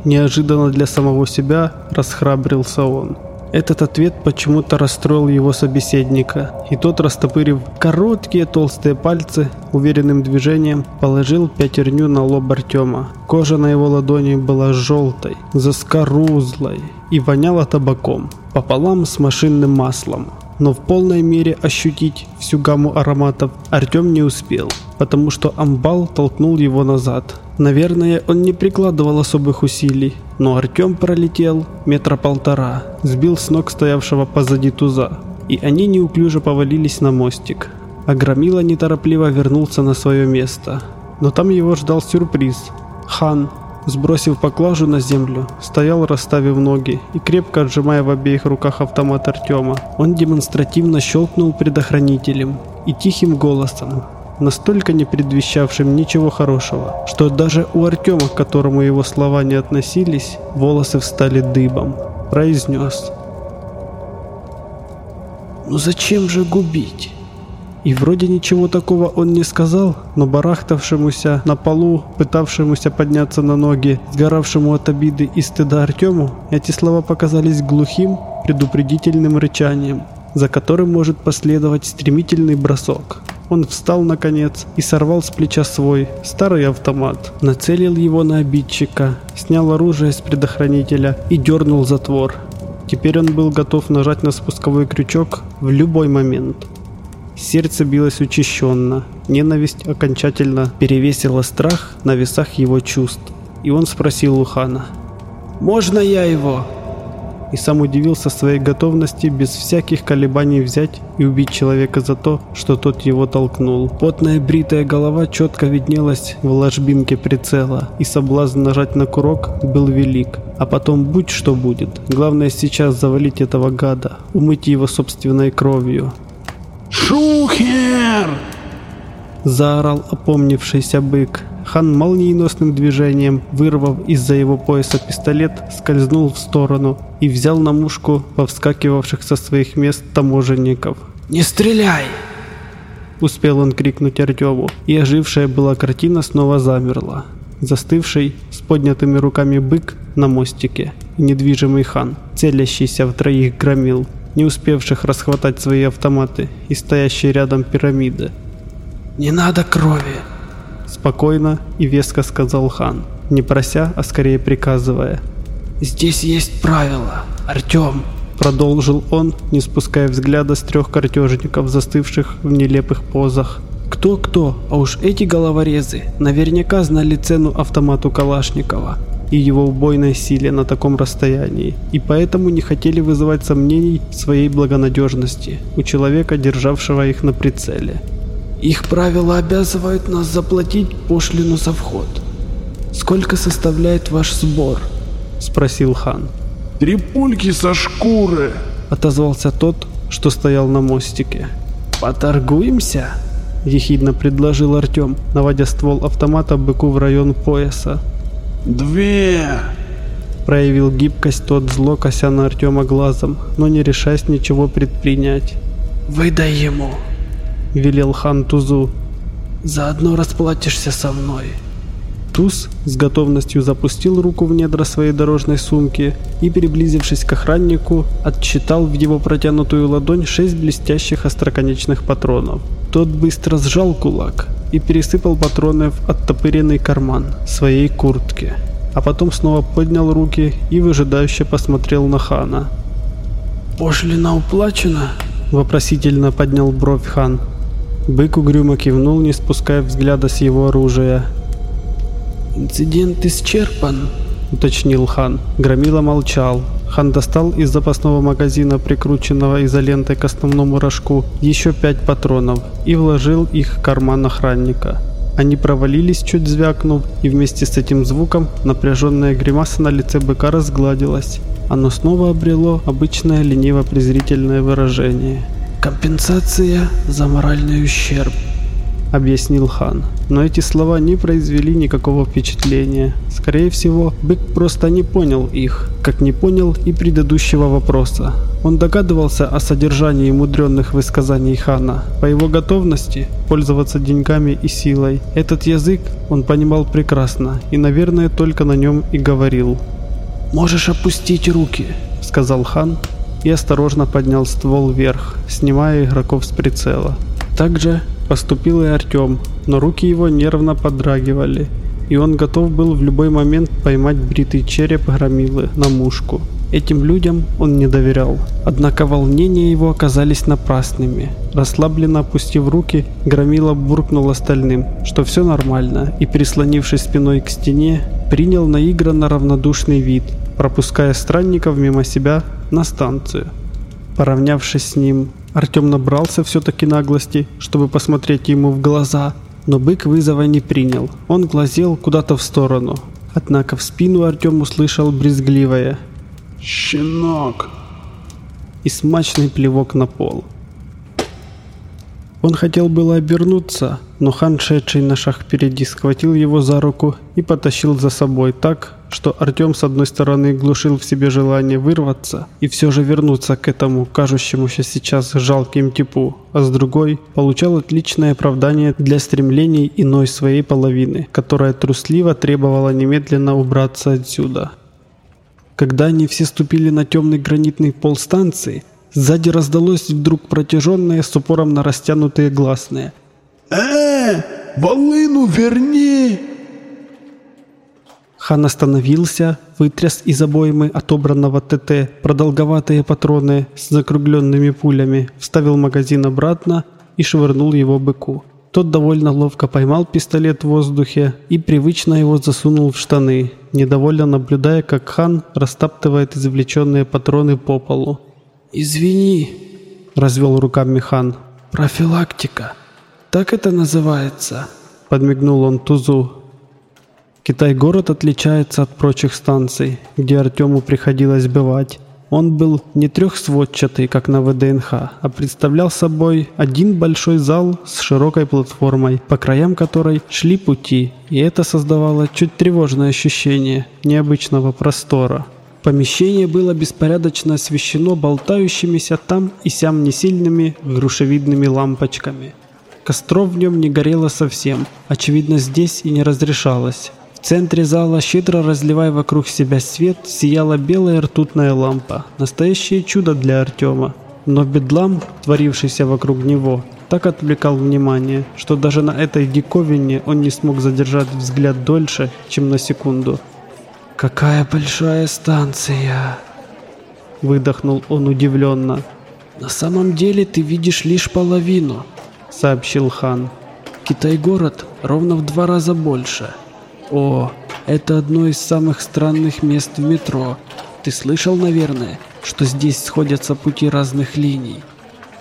Неожиданно для самого себя расхрабрился он. Этот ответ почему-то расстроил его собеседника, и тот, растопырив короткие толстые пальцы, уверенным движением положил пятерню на лоб Артема. Кожа на его ладони была желтой, заскорузлой и воняла табаком, пополам с машинным маслом. Но в полной мере ощутить всю гамму ароматов Артем не успел, потому что амбал толкнул его назад. Наверное, он не прикладывал особых усилий, но Артем пролетел метра полтора, сбил с ног стоявшего позади туза, и они неуклюже повалились на мостик. А Громила неторопливо вернулся на свое место. Но там его ждал сюрприз. Хан, сбросив поклажу на землю, стоял расставив ноги и крепко отжимая в обеих руках автомат Артема. Он демонстративно щелкнул предохранителем и тихим голосом, настолько не предвещавшим ничего хорошего, что даже у Артема, к которому его слова не относились, волосы встали дыбом. Произнес. «Ну зачем же губить?» И вроде ничего такого он не сказал, но барахтавшемуся на полу, пытавшемуся подняться на ноги, сгоравшему от обиды и стыда Артему, эти слова показались глухим, предупредительным рычанием, за которым может последовать стремительный бросок. Он встал наконец и сорвал с плеча свой старый автомат, нацелил его на обидчика, снял оружие с предохранителя и дернул затвор. Теперь он был готов нажать на спусковой крючок в любой момент. Сердце билось учащенно, ненависть окончательно перевесила страх на весах его чувств. И он спросил у хана, «Можно я его?» и сам удивился своей готовности без всяких колебаний взять и убить человека за то, что тот его толкнул. Потная бритая голова четко виднелась в ложбинке прицела, и соблазн нажать на курок был велик. А потом будь что будет. Главное сейчас завалить этого гада, умыть его собственной кровью. «Шухер!» Заорал опомнившийся бык. Хан молниеносным движением, вырвав из-за его пояса пистолет, скользнул в сторону и взял на мушку повскакивавших со своих мест таможенников. «Не стреляй!» Успел он крикнуть Артему, и ожившая была картина снова замерла. Застывший с поднятыми руками бык на мостике, недвижимый хан, целящийся в троих громил, не успевших расхватать свои автоматы и стоящие рядом пирамиды. «Не надо крови!» Спокойно и веско сказал хан, не прося, а скорее приказывая. «Здесь есть правила, Артем!» Продолжил он, не спуская взгляда с трех картежников, застывших в нелепых позах. Кто-кто, а уж эти головорезы наверняка знали цену автомату Калашникова и его убойной силе на таком расстоянии, и поэтому не хотели вызывать сомнений в своей благонадежности у человека, державшего их на прицеле. Их правила обязывают нас заплатить пошлину за вход. Сколько составляет ваш сбор? Спросил хан. Три пульки со шкуры. Отозвался тот, что стоял на мостике. Поторгуемся? Ехидно предложил Артем, наводя ствол автомата быку в район пояса. Две! Проявил гибкость тот зло, кося на Артема глазом, но не решаясь ничего предпринять. «Выдай ему!» — велел хан Тузу. «Заодно расплатишься со мной». Туз с готовностью запустил руку в недра своей дорожной сумки и, приблизившись к охраннику, отчитал в его протянутую ладонь шесть блестящих остроконечных патронов. Тот быстро сжал кулак и пересыпал патроны в оттопыренный карман своей куртки. А потом снова поднял руки и выжидающе посмотрел на Хана. «Пошлина уплачена?» – вопросительно поднял бровь Хан. Бык угрюмо кивнул, не спуская взгляда с его оружия. «Инцидент исчерпан», — уточнил Хан. Громила молчал. Хан достал из запасного магазина, прикрученного изолентой к основному рожку, еще пять патронов и вложил их в карман охранника. Они провалились, чуть звякнув, и вместе с этим звуком напряженная гримаса на лице быка разгладилась. Оно снова обрело обычное лениво-презрительное выражение. «Компенсация за моральный ущерб», — объяснил хан. Но эти слова не произвели никакого впечатления. Скорее всего, бык просто не понял их, как не понял и предыдущего вопроса. Он догадывался о содержании мудренных высказаний хана, по его готовности пользоваться деньгами и силой. Этот язык он понимал прекрасно и, наверное, только на нем и говорил. «Можешь опустить руки», — сказал хан и осторожно поднял ствол вверх, снимая игроков с прицела. Также Поступил и Артем, но руки его нервно подрагивали, и он готов был в любой момент поймать бритый череп громилы на мушку. Этим людям он не доверял. Однако волнения его оказались напрасными. Расслабленно опустив руки, Громила буркнул остальным, что все нормально, и, прислонившись спиной к стене, принял наигранно равнодушный вид, пропуская странников мимо себя на станцию. Поравнявшись с ним, Артем набрался все-таки наглости, чтобы посмотреть ему в глаза, но бык вызова не принял. Он глазел куда-то в сторону. Однако в спину Артем услышал брезгливое «Щенок!» и смачный плевок на пол. Он хотел было обернуться, но хан, шедший на шаг впереди, схватил его за руку и потащил за собой так, что Артем с одной стороны глушил в себе желание вырваться и все же вернуться к этому кажущемуся сейчас жалким типу, а с другой получал отличное оправдание для стремлений иной своей половины, которая трусливо требовала немедленно убраться отсюда. Когда они все ступили на темный гранитный пол станции, сзади раздалось вдруг протяженное с упором на растянутые гласные «Э, волыну верни!» Хан остановился, вытряс из обоймы отобранного ТТ продолговатые патроны с закругленными пулями, вставил магазин обратно и швырнул его быку. Тот довольно ловко поймал пистолет в воздухе и привычно его засунул в штаны, недовольно наблюдая, как хан растаптывает извлеченные патроны по полу. «Извини», — развел руками хан. «Профилактика. Так это называется», — подмигнул он Тузу, Китай-город отличается от прочих станций, где Артему приходилось бывать. Он был не трехсводчатый, как на ВДНХ, а представлял собой один большой зал с широкой платформой, по краям которой шли пути, и это создавало чуть тревожное ощущение необычного простора. Помещение было беспорядочно освещено болтающимися там и сям несильными грушевидными лампочками. Костров в нем не горело совсем, очевидно здесь и не разрешалось. В центре зала, щедро разливая вокруг себя свет, сияла белая ртутная лампа. Настоящее чудо для Артема. Но бедлам, творившийся вокруг него, так отвлекал внимание, что даже на этой диковине он не смог задержать взгляд дольше, чем на секунду. «Какая большая станция!» Выдохнул он удивленно. «На самом деле ты видишь лишь половину», — сообщил хан. «Китай-город ровно в два раза больше». О, это одно из самых странных мест в метро. Ты слышал, наверное, что здесь сходятся пути разных линий?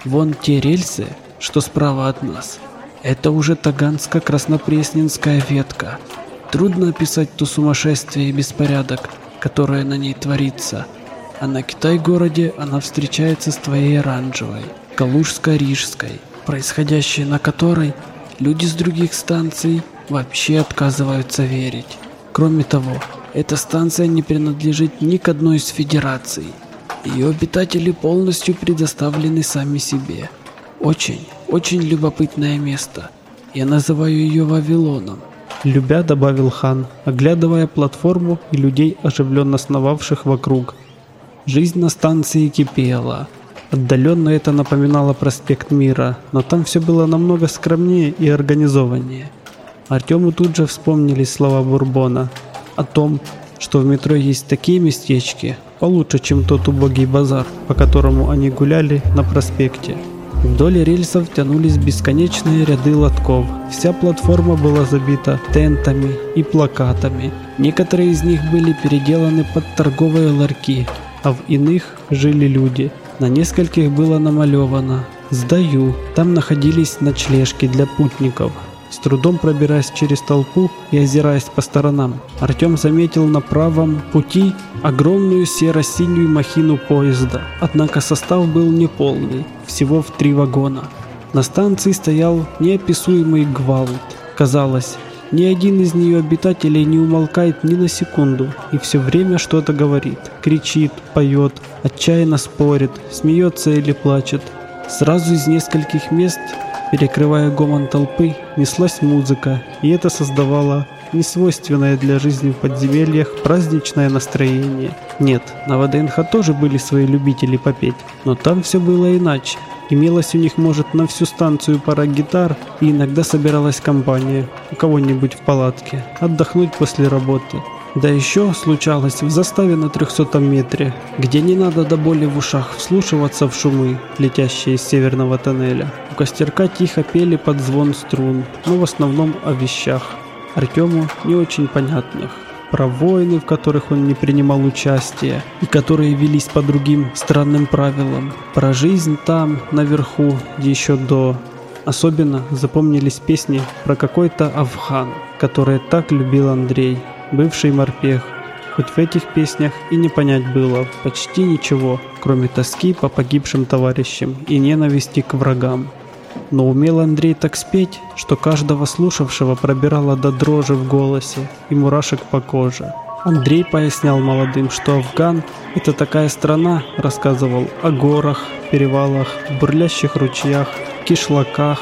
Вон те рельсы, что справа от нас. Это уже Таганско-Краснопресненская ветка. Трудно описать то сумасшествие и беспорядок, которое на ней творится. А на Китай-городе она встречается с твоей оранжевой, Калужско-Рижской, происходящей на которой люди с других станций вообще отказываются верить. Кроме того, эта станция не принадлежит ни к одной из федераций. Ее обитатели полностью предоставлены сами себе. Очень, очень любопытное место. Я называю ее Вавилоном. Любя добавил хан, оглядывая платформу и людей, оживленно сновавших вокруг. Жизнь на станции кипела. Отдаленно это напоминало проспект Мира, но там все было намного скромнее и организованнее. Артему тут же вспомнились слова Бурбона о том, что в метро есть такие местечки, получше, чем тот убогий базар, по которому они гуляли на проспекте. Вдоль рельсов тянулись бесконечные ряды лотков. Вся платформа была забита тентами и плакатами. Некоторые из них были переделаны под торговые ларьки, а в иных жили люди. На нескольких было намалевано «Сдаю». Там находились ночлежки для путников. С трудом пробираясь через толпу и озираясь по сторонам, Артем заметил на правом пути огромную серо-синюю махину поезда. Однако состав был неполный, всего в три вагона. На станции стоял неописуемый гвалт. Казалось, ни один из нее обитателей не умолкает ни на секунду и все время что-то говорит, кричит, поет, отчаянно спорит, смеется или плачет. Сразу из нескольких мест Перекрывая гомон толпы, неслась музыка, и это создавало несвойственное для жизни в подземельях праздничное настроение. Нет, на ВДНХ тоже были свои любители попеть, но там все было иначе. Имелось у них, может, на всю станцию пара гитар, и иногда собиралась компания у кого-нибудь в палатке, отдохнуть после работы. Да еще случалось в заставе на 300 метре, где не надо до боли в ушах вслушиваться в шумы, летящие из северного тоннеля. У костерка тихо пели под звон струн, но в основном о вещах, Артему не очень понятных. Про войны, в которых он не принимал участия, и которые велись по другим странным правилам. Про жизнь там, наверху, еще до Особенно запомнились песни про какой-то Афган, который так любил Андрей бывший морпех. Хоть в этих песнях и не понять было почти ничего, кроме тоски по погибшим товарищам и ненависти к врагам. Но умел Андрей так спеть, что каждого слушавшего пробирало до дрожи в голосе и мурашек по коже. Андрей пояснял молодым, что Афган – это такая страна, рассказывал о горах, перевалах, бурлящих ручьях, кишлаках,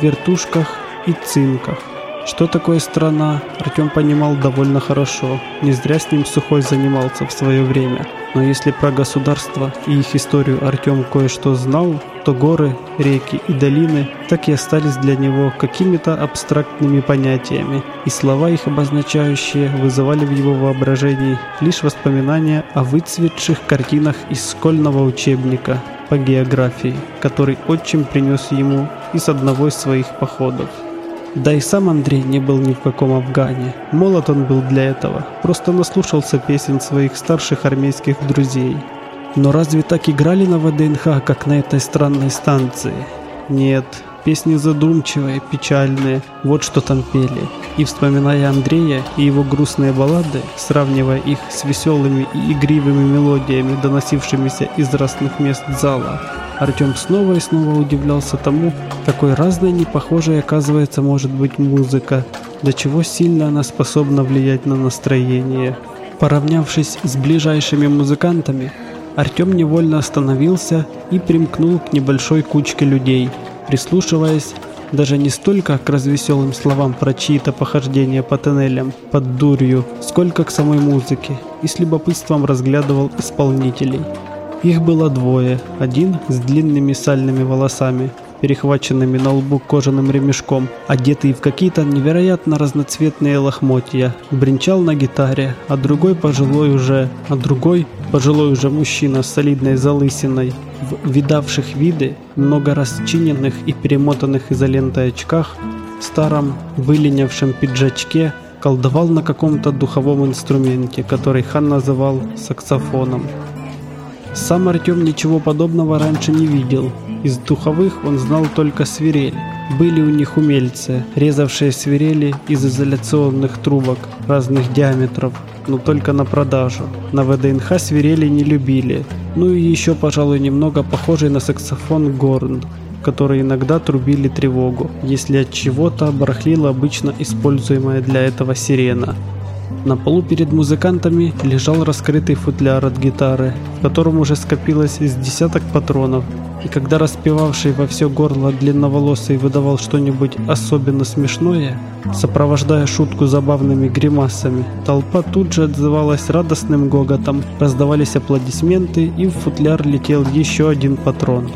вертушках и цинках – что такое страна, Артем понимал довольно хорошо. Не зря с ним Сухой занимался в свое время. Но если про государство и их историю Артем кое-что знал, то горы, реки и долины так и остались для него какими-то абстрактными понятиями, и слова их обозначающие вызывали в его воображении лишь воспоминания о выцветших картинах из школьного учебника по географии, который отчим принес ему из одного из своих походов. Да и сам Андрей не был ни в каком Афгане. Молод он был для этого, просто наслушался песен своих старших армейских друзей. Но разве так играли на ВДНХ, как на этой странной станции? Нет, песни задумчивые, печальные, вот что там пели. И вспоминая Андрея и его грустные баллады, сравнивая их с веселыми и игривыми мелодиями, доносившимися из разных мест зала, Артем снова и снова удивлялся тому, какой разной непохожей оказывается может быть музыка, до чего сильно она способна влиять на настроение. Поравнявшись с ближайшими музыкантами, Артем невольно остановился и примкнул к небольшой кучке людей, прислушиваясь даже не столько к развеселым словам про чьи-то похождения по тоннелям под дурью, сколько к самой музыке, и с любопытством разглядывал исполнителей. Их было двое, один с длинными сальными волосами, перехваченными на лбу кожаным ремешком, одетый в какие-то невероятно разноцветные лохмотья, бренчал на гитаре, а другой пожилой уже, а другой пожилой уже мужчина с солидной залысиной, в видавших виды, много расчиненных и перемотанных изолентой очках, старом выленившем пиджачке, колдовал на каком-то духовом инструменте, который Хан называл саксофоном. Сам Артем ничего подобного раньше не видел. Из духовых он знал только свирель. Были у них умельцы, резавшие свирели из изоляционных трубок разных диаметров, но только на продажу. На ВДНХ свирели не любили. Ну и еще, пожалуй, немного похожий на саксофон горн, который иногда трубили тревогу, если от чего-то барахлила обычно используемая для этого сирена. На полу перед музыкантами лежал раскрытый футляр от гитары, в котором уже скопилось из десяток патронов. И когда распевавший во все горло длинноволосый выдавал что-нибудь особенно смешное, сопровождая шутку забавными гримасами, толпа тут же отзывалась радостным гоготом, раздавались аплодисменты и в футляр летел еще один патрон.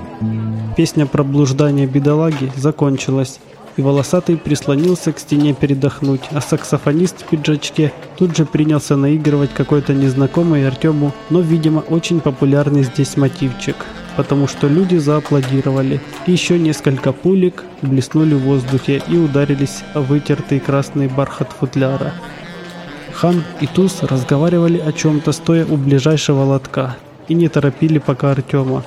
Песня про блуждание бедолаги закончилась, и волосатый прислонился к стене передохнуть, а саксофонист в пиджачке тут же принялся наигрывать какой-то незнакомый Артему, но, видимо, очень популярный здесь мотивчик, потому что люди зааплодировали, еще несколько пулек блеснули в воздухе и ударились о вытертый красный бархат футляра. Хан и Туз разговаривали о чем-то, стоя у ближайшего лотка, и не торопили пока Артема.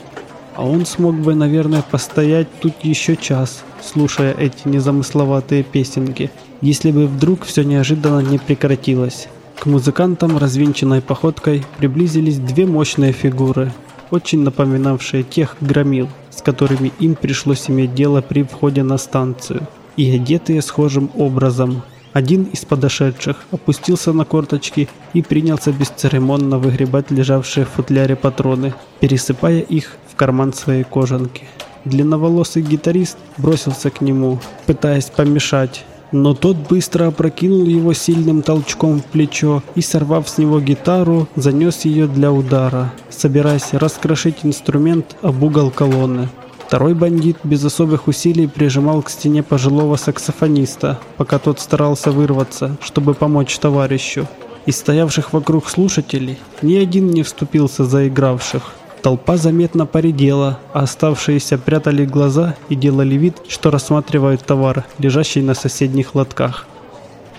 А он смог бы, наверное, постоять тут еще час, слушая эти незамысловатые песенки, если бы вдруг все неожиданно не прекратилось. К музыкантам развинченной походкой приблизились две мощные фигуры, очень напоминавшие тех громил, с которыми им пришлось иметь дело при входе на станцию, и одетые схожим образом. Один из подошедших опустился на корточки и принялся бесцеремонно выгребать лежавшие в футляре патроны, пересыпая их в карман своей кожанки. Длинноволосый гитарист бросился к нему, пытаясь помешать, но тот быстро опрокинул его сильным толчком в плечо и, сорвав с него гитару, занес ее для удара, собираясь раскрошить инструмент об угол колонны. Второй бандит без особых усилий прижимал к стене пожилого саксофониста, пока тот старался вырваться, чтобы помочь товарищу. Из стоявших вокруг слушателей ни один не вступился за игравших. Толпа заметно поредела, а оставшиеся прятали глаза и делали вид, что рассматривают товар, лежащий на соседних лотках.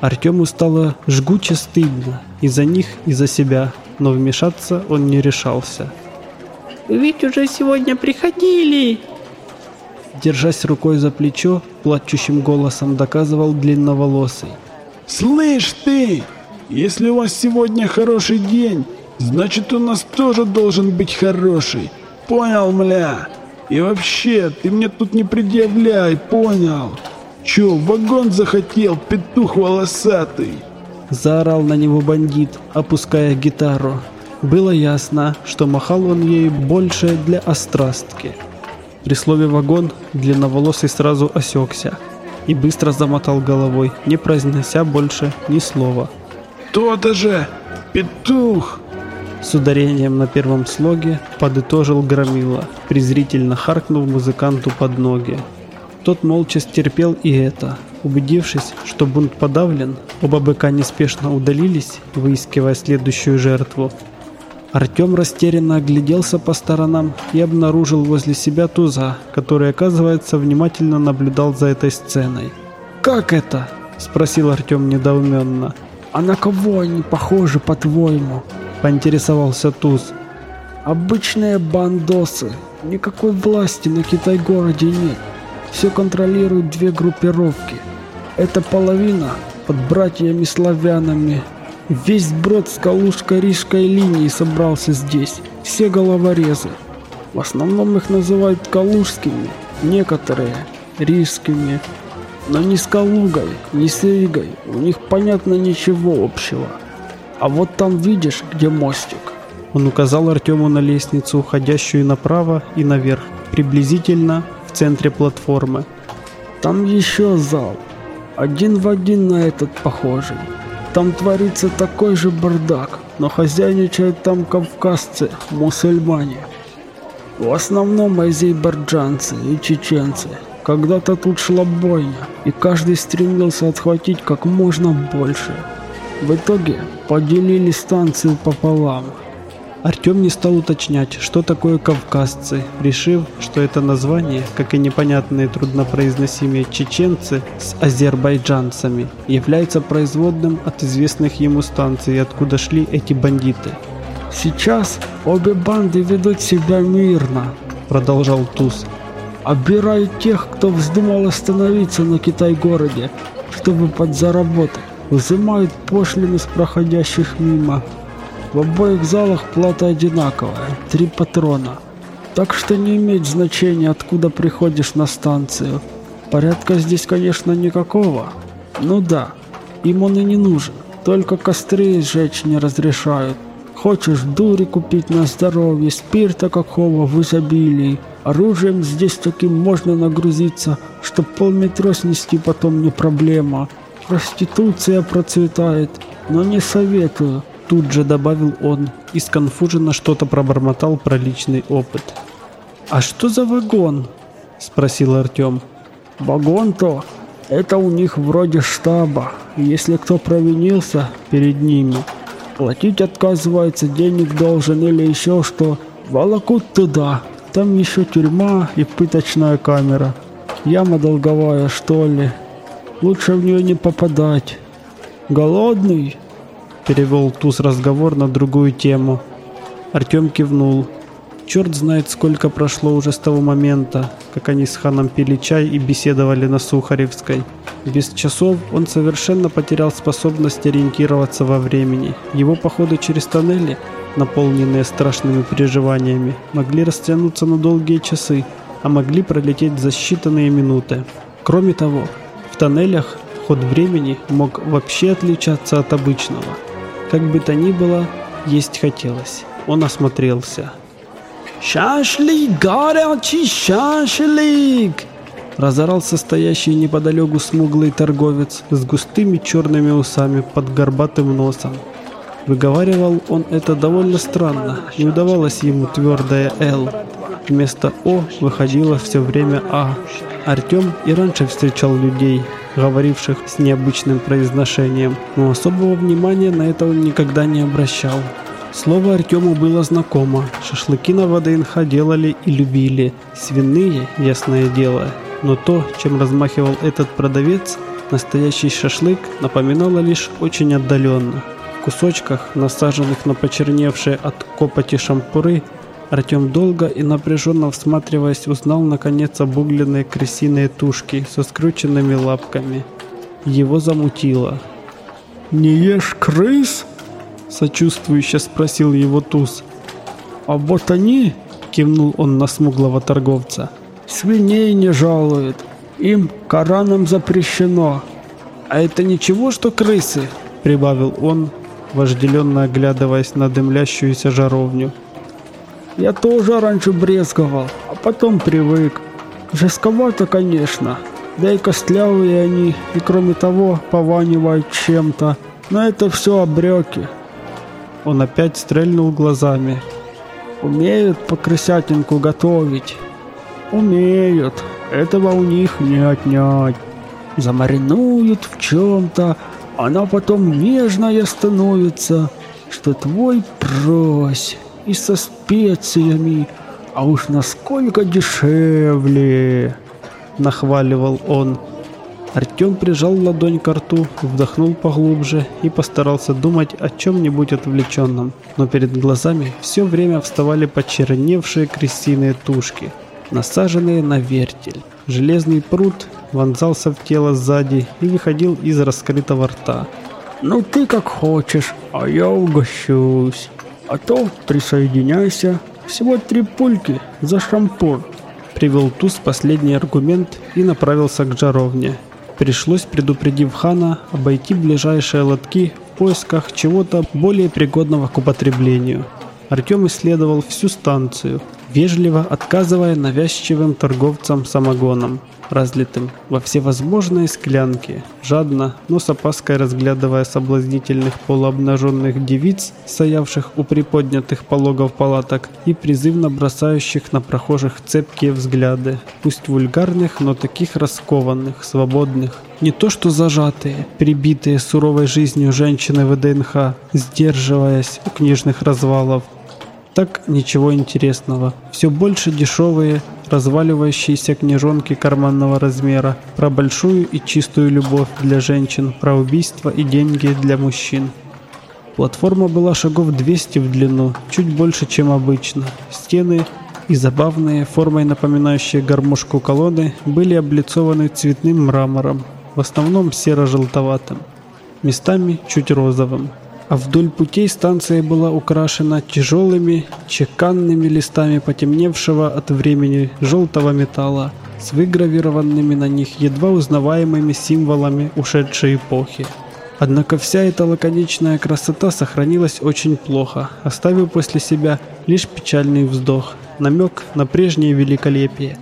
Артему стало жгуче стыдно и за них, и за себя, но вмешаться он не решался. «Ведь уже сегодня приходили!» Держась рукой за плечо, плачущим голосом доказывал длинноволосый. «Слышь ты, если у вас сегодня хороший день, Значит, у нас тоже должен быть хороший. Понял, мля? И вообще, ты мне тут не предъявляй, понял? Чё, вагон захотел, петух волосатый? Заорал на него бандит, опуская гитару. Было ясно, что махал он ей больше для острастки. При слове «вагон» длинноволосый сразу осекся и быстро замотал головой, не произнося больше ни слова. «То-то же! Петух!» С ударением на первом слоге подытожил Громила, презрительно харкнув музыканту под ноги. Тот молча стерпел и это. Убедившись, что бунт подавлен, оба быка неспешно удалились, выискивая следующую жертву. Артем растерянно огляделся по сторонам и обнаружил возле себя туза, который, оказывается, внимательно наблюдал за этой сценой. «Как это?» – спросил Артем недоуменно. «А на кого они похожи, по-твоему?» поинтересовался Туз. Обычные бандосы. Никакой власти на Китай-городе нет. Все контролируют две группировки. Это половина под братьями-славянами. Весь брод с Калужско-Рижской линии собрался здесь. Все головорезы. В основном их называют калужскими, некоторые – рижскими. Но ни с Калугой, ни с Ригой у них понятно ничего общего. А вот там видишь, где мостик. Он указал Артему на лестницу, уходящую направо и наверх, приблизительно в центре платформы. Там еще зал. Один в один на этот похожий. Там творится такой же бардак, но хозяйничают там кавказцы, мусульмане. В основном азербайджанцы и чеченцы. Когда-то тут шла бойня, и каждый стремился отхватить как можно больше. В итоге поделили станцию пополам. Артем не стал уточнять, что такое кавказцы, решив, что это название, как и непонятные труднопроизносимые чеченцы с азербайджанцами, является производным от известных ему станций, откуда шли эти бандиты. «Сейчас обе банды ведут себя мирно», — продолжал Туз. «Обирают тех, кто вздумал остановиться на Китай-городе, чтобы подзаработать взимают пошлины с проходящих мимо. В обоих залах плата одинаковая, три патрона. Так что не имеет значения, откуда приходишь на станцию. Порядка здесь, конечно, никакого. Ну да, им он и не нужен. только костры сжечь не разрешают. Хочешь дури купить на здоровье, спирта какого в изобилии. Оружием здесь таким можно нагрузиться, что полметро снести потом не проблема. Проституция процветает, но не советую. Тут же добавил он и сконфуженно что-то пробормотал про личный опыт. «А что за вагон?» – спросил Артем. «Вагон-то это у них вроде штаба. Если кто провинился перед ними, платить отказывается, денег должен или еще что, волокут туда. Там еще тюрьма и пыточная камера. Яма долговая, что ли. Лучше в нее не попадать. Голодный?» Перевел Туз разговор на другую тему. Артем кивнул. Черт знает, сколько прошло уже с того момента, как они с ханом пили чай и беседовали на Сухаревской. Без часов он совершенно потерял способность ориентироваться во времени. Его походы через тоннели, наполненные страшными переживаниями, могли растянуться на долгие часы, а могли пролететь за считанные минуты. Кроме того, в тоннелях ход времени мог вообще отличаться от обычного. Как бы то ни было, есть хотелось. Он осмотрелся. «Шашлик, горячий шашлик!» Разорал состоящий неподалеку смуглый торговец с густыми черными усами под горбатым носом. Выговаривал он это довольно странно, не удавалось ему твердое «Л». Вместо «О» выходило все время «А». Артем и раньше встречал людей, говоривших с необычным произношением, но особого внимания на это он никогда не обращал. Слово Артему было знакомо. Шашлыки на ВДНХ делали и любили. Свиные, ясное дело. Но то, чем размахивал этот продавец, настоящий шашлык, напоминало лишь очень отдаленно. Кусочках, насаженных на почерневшие от копоти шампуры, Артем долго и напряженно всматриваясь, узнал наконец обугленные крысиные тушки со скрученными лапками. Его замутило. «Не ешь крыс?» Сочувствующе спросил его Туз. «А вот они, — кивнул он на смуглого торговца, — свиней не жалуют. Им Кораном запрещено. А это ничего, что крысы?» — прибавил он, вожделенно оглядываясь на дымлящуюся жаровню. «Я тоже раньше брезговал, а потом привык. Жестковато, конечно, да и костлявые они, и кроме того пованивают чем-то. Но это все обреки. Он опять стрельнул глазами. «Умеют по крысятинку готовить?» «Умеют. Этого у них не отнять. Замаринуют в чем-то, она потом нежная становится, что твой прось, и со специями, а уж насколько дешевле!» Нахваливал он. Артем прижал ладонь к рту, вдохнул поглубже и постарался думать о чем-нибудь отвлеченном. Но перед глазами все время вставали почерневшие крысиные тушки, насаженные на вертель. Железный пруд вонзался в тело сзади и выходил из раскрытого рта. «Ну ты как хочешь, а я угощусь. А то присоединяйся. Всего три пульки за шампур». Привел Туз последний аргумент и направился к жаровне. Пришлось, предупредив хана, обойти ближайшие лотки в поисках чего-то более пригодного к употреблению. Артем исследовал всю станцию, вежливо отказывая навязчивым торговцам самогоном разлитым во всевозможные склянки, жадно, но с опаской разглядывая соблазнительных полуобнаженных девиц, стоявших у приподнятых пологов палаток и призывно бросающих на прохожих цепкие взгляды, пусть вульгарных, но таких раскованных, свободных, не то что зажатые, прибитые суровой жизнью женщины ВДНХ, сдерживаясь у книжных развалов, так ничего интересного. Все больше дешевые, разваливающиеся книжонки карманного размера, про большую и чистую любовь для женщин, про убийство и деньги для мужчин. Платформа была шагов 200 в длину, чуть больше, чем обычно. Стены и забавные, формой напоминающие гармошку колонны, были облицованы цветным мрамором, в основном серо-желтоватым, местами чуть розовым а вдоль путей станция была украшена тяжелыми чеканными листами потемневшего от времени желтого металла с выгравированными на них едва узнаваемыми символами ушедшей эпохи. Однако вся эта лаконичная красота сохранилась очень плохо, оставив после себя лишь печальный вздох, намек на прежнее великолепие.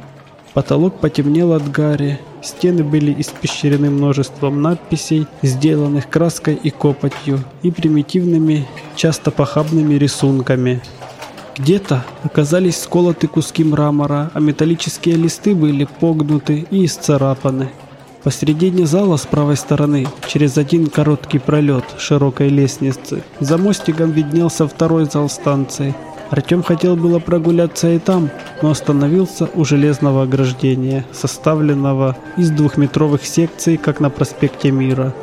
Потолок потемнел от гари, стены были испещрены множеством надписей, сделанных краской и копотью, и примитивными, часто похабными рисунками. Где-то оказались сколоты куски мрамора, а металлические листы были погнуты и исцарапаны. Посредине зала с правой стороны, через один короткий пролет широкой лестницы, за мостиком виднелся второй зал станции. Артем хотел было прогуляться и там, но остановился у железного ограждения, составленного из двухметровых секций, как на проспекте Мира.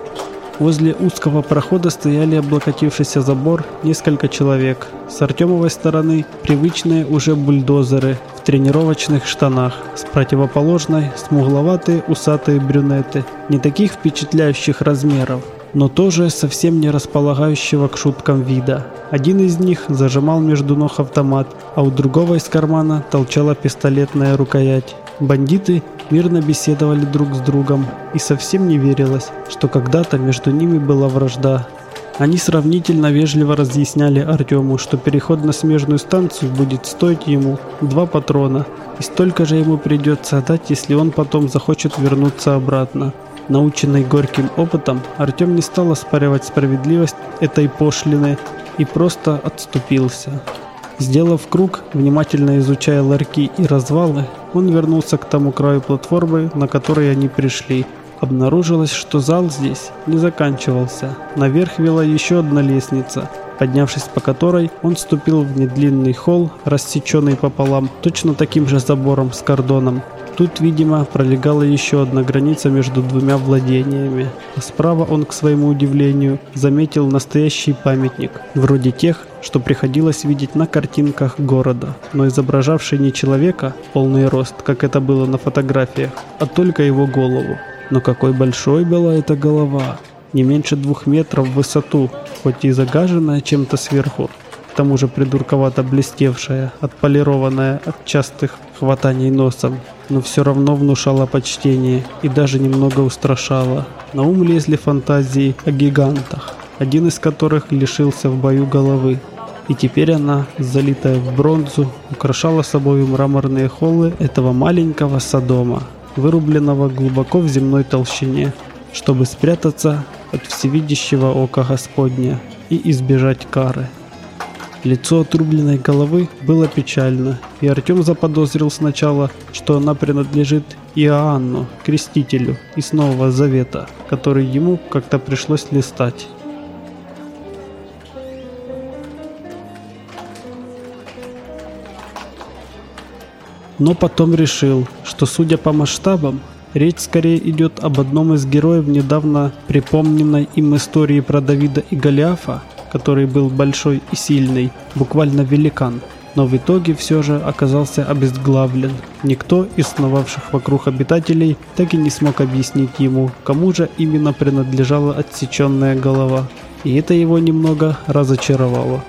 Возле узкого прохода стояли облокотившийся забор несколько человек. С Артемовой стороны привычные уже бульдозеры в тренировочных штанах. С противоположной смугловатые усатые брюнеты, не таких впечатляющих размеров, но тоже совсем не располагающего к шуткам вида. Один из них зажимал между ног автомат, а у другого из кармана толчала пистолетная рукоять. Бандиты мирно беседовали друг с другом, и совсем не верилось, что когда-то между ними была вражда. Они сравнительно вежливо разъясняли Артему, что переход на смежную станцию будет стоить ему два патрона, и столько же ему придется отдать, если он потом захочет вернуться обратно. Наученный горьким опытом, Артем не стал оспаривать справедливость этой пошлины и просто отступился. Сделав круг, внимательно изучая ларьки и развалы, он вернулся к тому краю платформы, на которой они пришли. Обнаружилось, что зал здесь не заканчивался. Наверх вела еще одна лестница, поднявшись по которой, он вступил в недлинный холл, рассеченный пополам, точно таким же забором с кордоном. Тут, видимо, пролегала еще одна граница между двумя владениями. А справа он, к своему удивлению, заметил настоящий памятник, вроде тех, что приходилось видеть на картинках города, но изображавший не человека, полный рост, как это было на фотографиях, а только его голову. Но какой большой была эта голова! Не меньше двух метров в высоту, хоть и загаженная чем-то сверху, к тому же придурковато блестевшая, отполированная от частых хватаний носом, но все равно внушала почтение и даже немного устрашала. На ум лезли фантазии о гигантах, один из которых лишился в бою головы. И теперь она, залитая в бронзу, украшала собой мраморные холлы этого маленького Содома, вырубленного глубоко в земной толщине, чтобы спрятаться от всевидящего ока Господня и избежать кары. Лицо отрубленной головы было печально, и Артем заподозрил сначала, что она принадлежит Иоанну, крестителю из Нового Завета, который ему как-то пришлось листать. Но потом решил, что судя по масштабам, речь скорее идет об одном из героев недавно припомненной им истории про Давида и Голиафа, который был большой и сильный, буквально великан, но в итоге все же оказался обезглавлен. Никто из сновавших вокруг обитателей так и не смог объяснить ему, кому же именно принадлежала отсеченная голова. И это его немного разочаровало.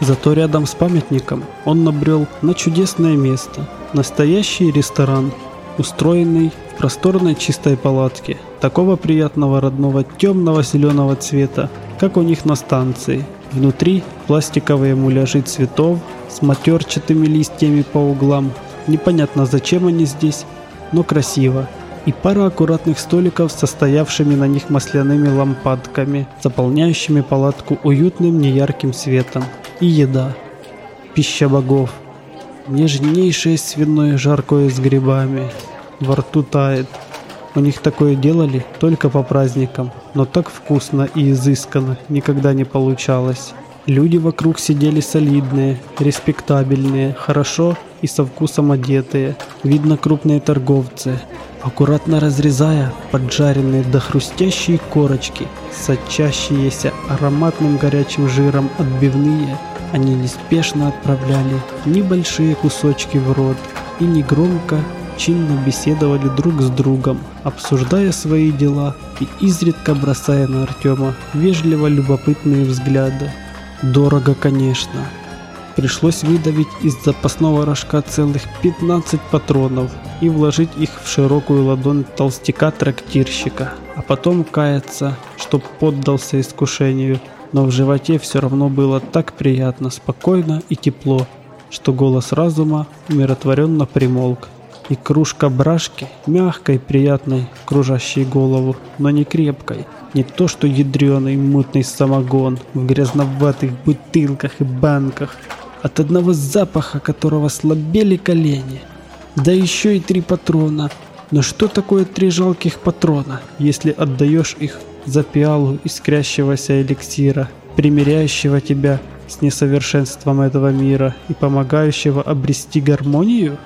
Зато рядом с памятником он набрел на чудесное место. Настоящий ресторан, устроенный просторной чистой палатке, такого приятного родного темного зеленого цвета, как у них на станции. Внутри пластиковые муляжи цветов с матерчатыми листьями по углам. Непонятно зачем они здесь, но красиво. И пара аккуратных столиков с состоявшими на них масляными лампадками, заполняющими палатку уютным неярким светом. И еда. Пища богов. Нежнейшее свиное жаркое с грибами, во рту тает. У них такое делали только по праздникам, но так вкусно и изысканно никогда не получалось. Люди вокруг сидели солидные, респектабельные, хорошо и со вкусом одетые. Видно крупные торговцы, аккуратно разрезая поджаренные до хрустящей корочки, сочащиеся ароматным горячим жиром отбивные, они неспешно отправляли небольшие кусочки в рот и негромко чинно беседовали друг с другом, обсуждая свои дела и изредка бросая на Артема вежливо любопытные взгляды. Дорого, конечно. Пришлось выдавить из запасного рожка целых 15 патронов и вложить их в широкую ладонь толстяка-трактирщика, а потом каяться, чтоб поддался искушению. Но в животе все равно было так приятно, спокойно и тепло, что голос разума умиротворенно примолк. И кружка брашки, мягкой, приятной, кружащей голову, но не крепкой. Не то что ядреный мутный самогон в грязноватых бутылках и банках, от одного запаха которого слабели колени. Да еще и три патрона. Но что такое три жалких патрона, если отдаешь их за пиалу искрящегося эликсира, примиряющего тебя с несовершенством этого мира и помогающего обрести гармонию?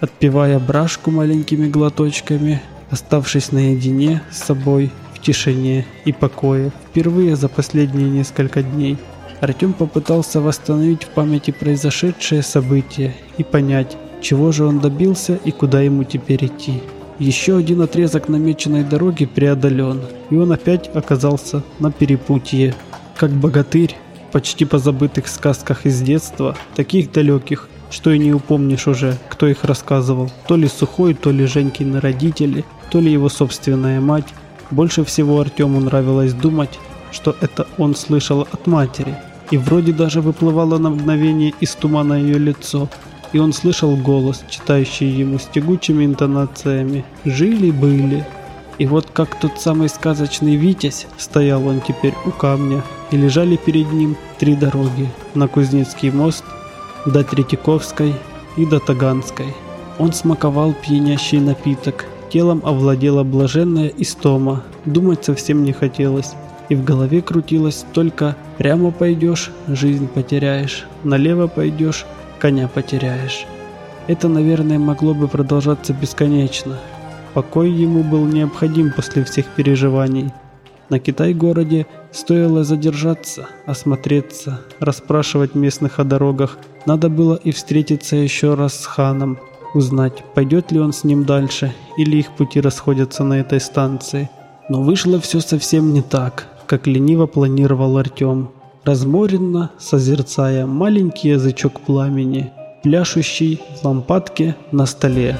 Отпивая брашку маленькими глоточками, оставшись наедине с собой в тишине и покое, впервые за последние несколько дней, Артем попытался восстановить в памяти произошедшее событие и понять, чего же он добился и куда ему теперь идти. Еще один отрезок намеченной дороги преодолен, и он опять оказался на перепутье. Как богатырь, почти позабытых сказках из детства, таких далеких, что и не упомнишь уже, кто их рассказывал. То ли Сухой, то ли Женькины родители, то ли его собственная мать. Больше всего Артему нравилось думать, что это он слышал от матери. И вроде даже выплывало на мгновение из тумана ее лицо. И он слышал голос, читающий ему с тягучими интонациями «Жили-были». И вот как тот самый сказочный Витязь, стоял он теперь у камня, и лежали перед ним три дороги на Кузнецкий мост, до Третьяковской и до Таганской. Он смаковал пьянящий напиток, телом овладела блаженная истома, думать совсем не хотелось, и в голове крутилось только «прямо пойдешь, жизнь потеряешь, налево пойдешь, коня потеряешь». Это, наверное, могло бы продолжаться бесконечно. Покой ему был необходим после всех переживаний. На Китай-городе стоило задержаться, осмотреться, расспрашивать местных о дорогах. Надо было и встретиться еще раз с ханом, узнать, пойдет ли он с ним дальше, или их пути расходятся на этой станции. Но вышло все совсем не так, как лениво планировал Артем. Разморенно, созерцая маленький язычок пламени, пляшущий в лампадке на столе.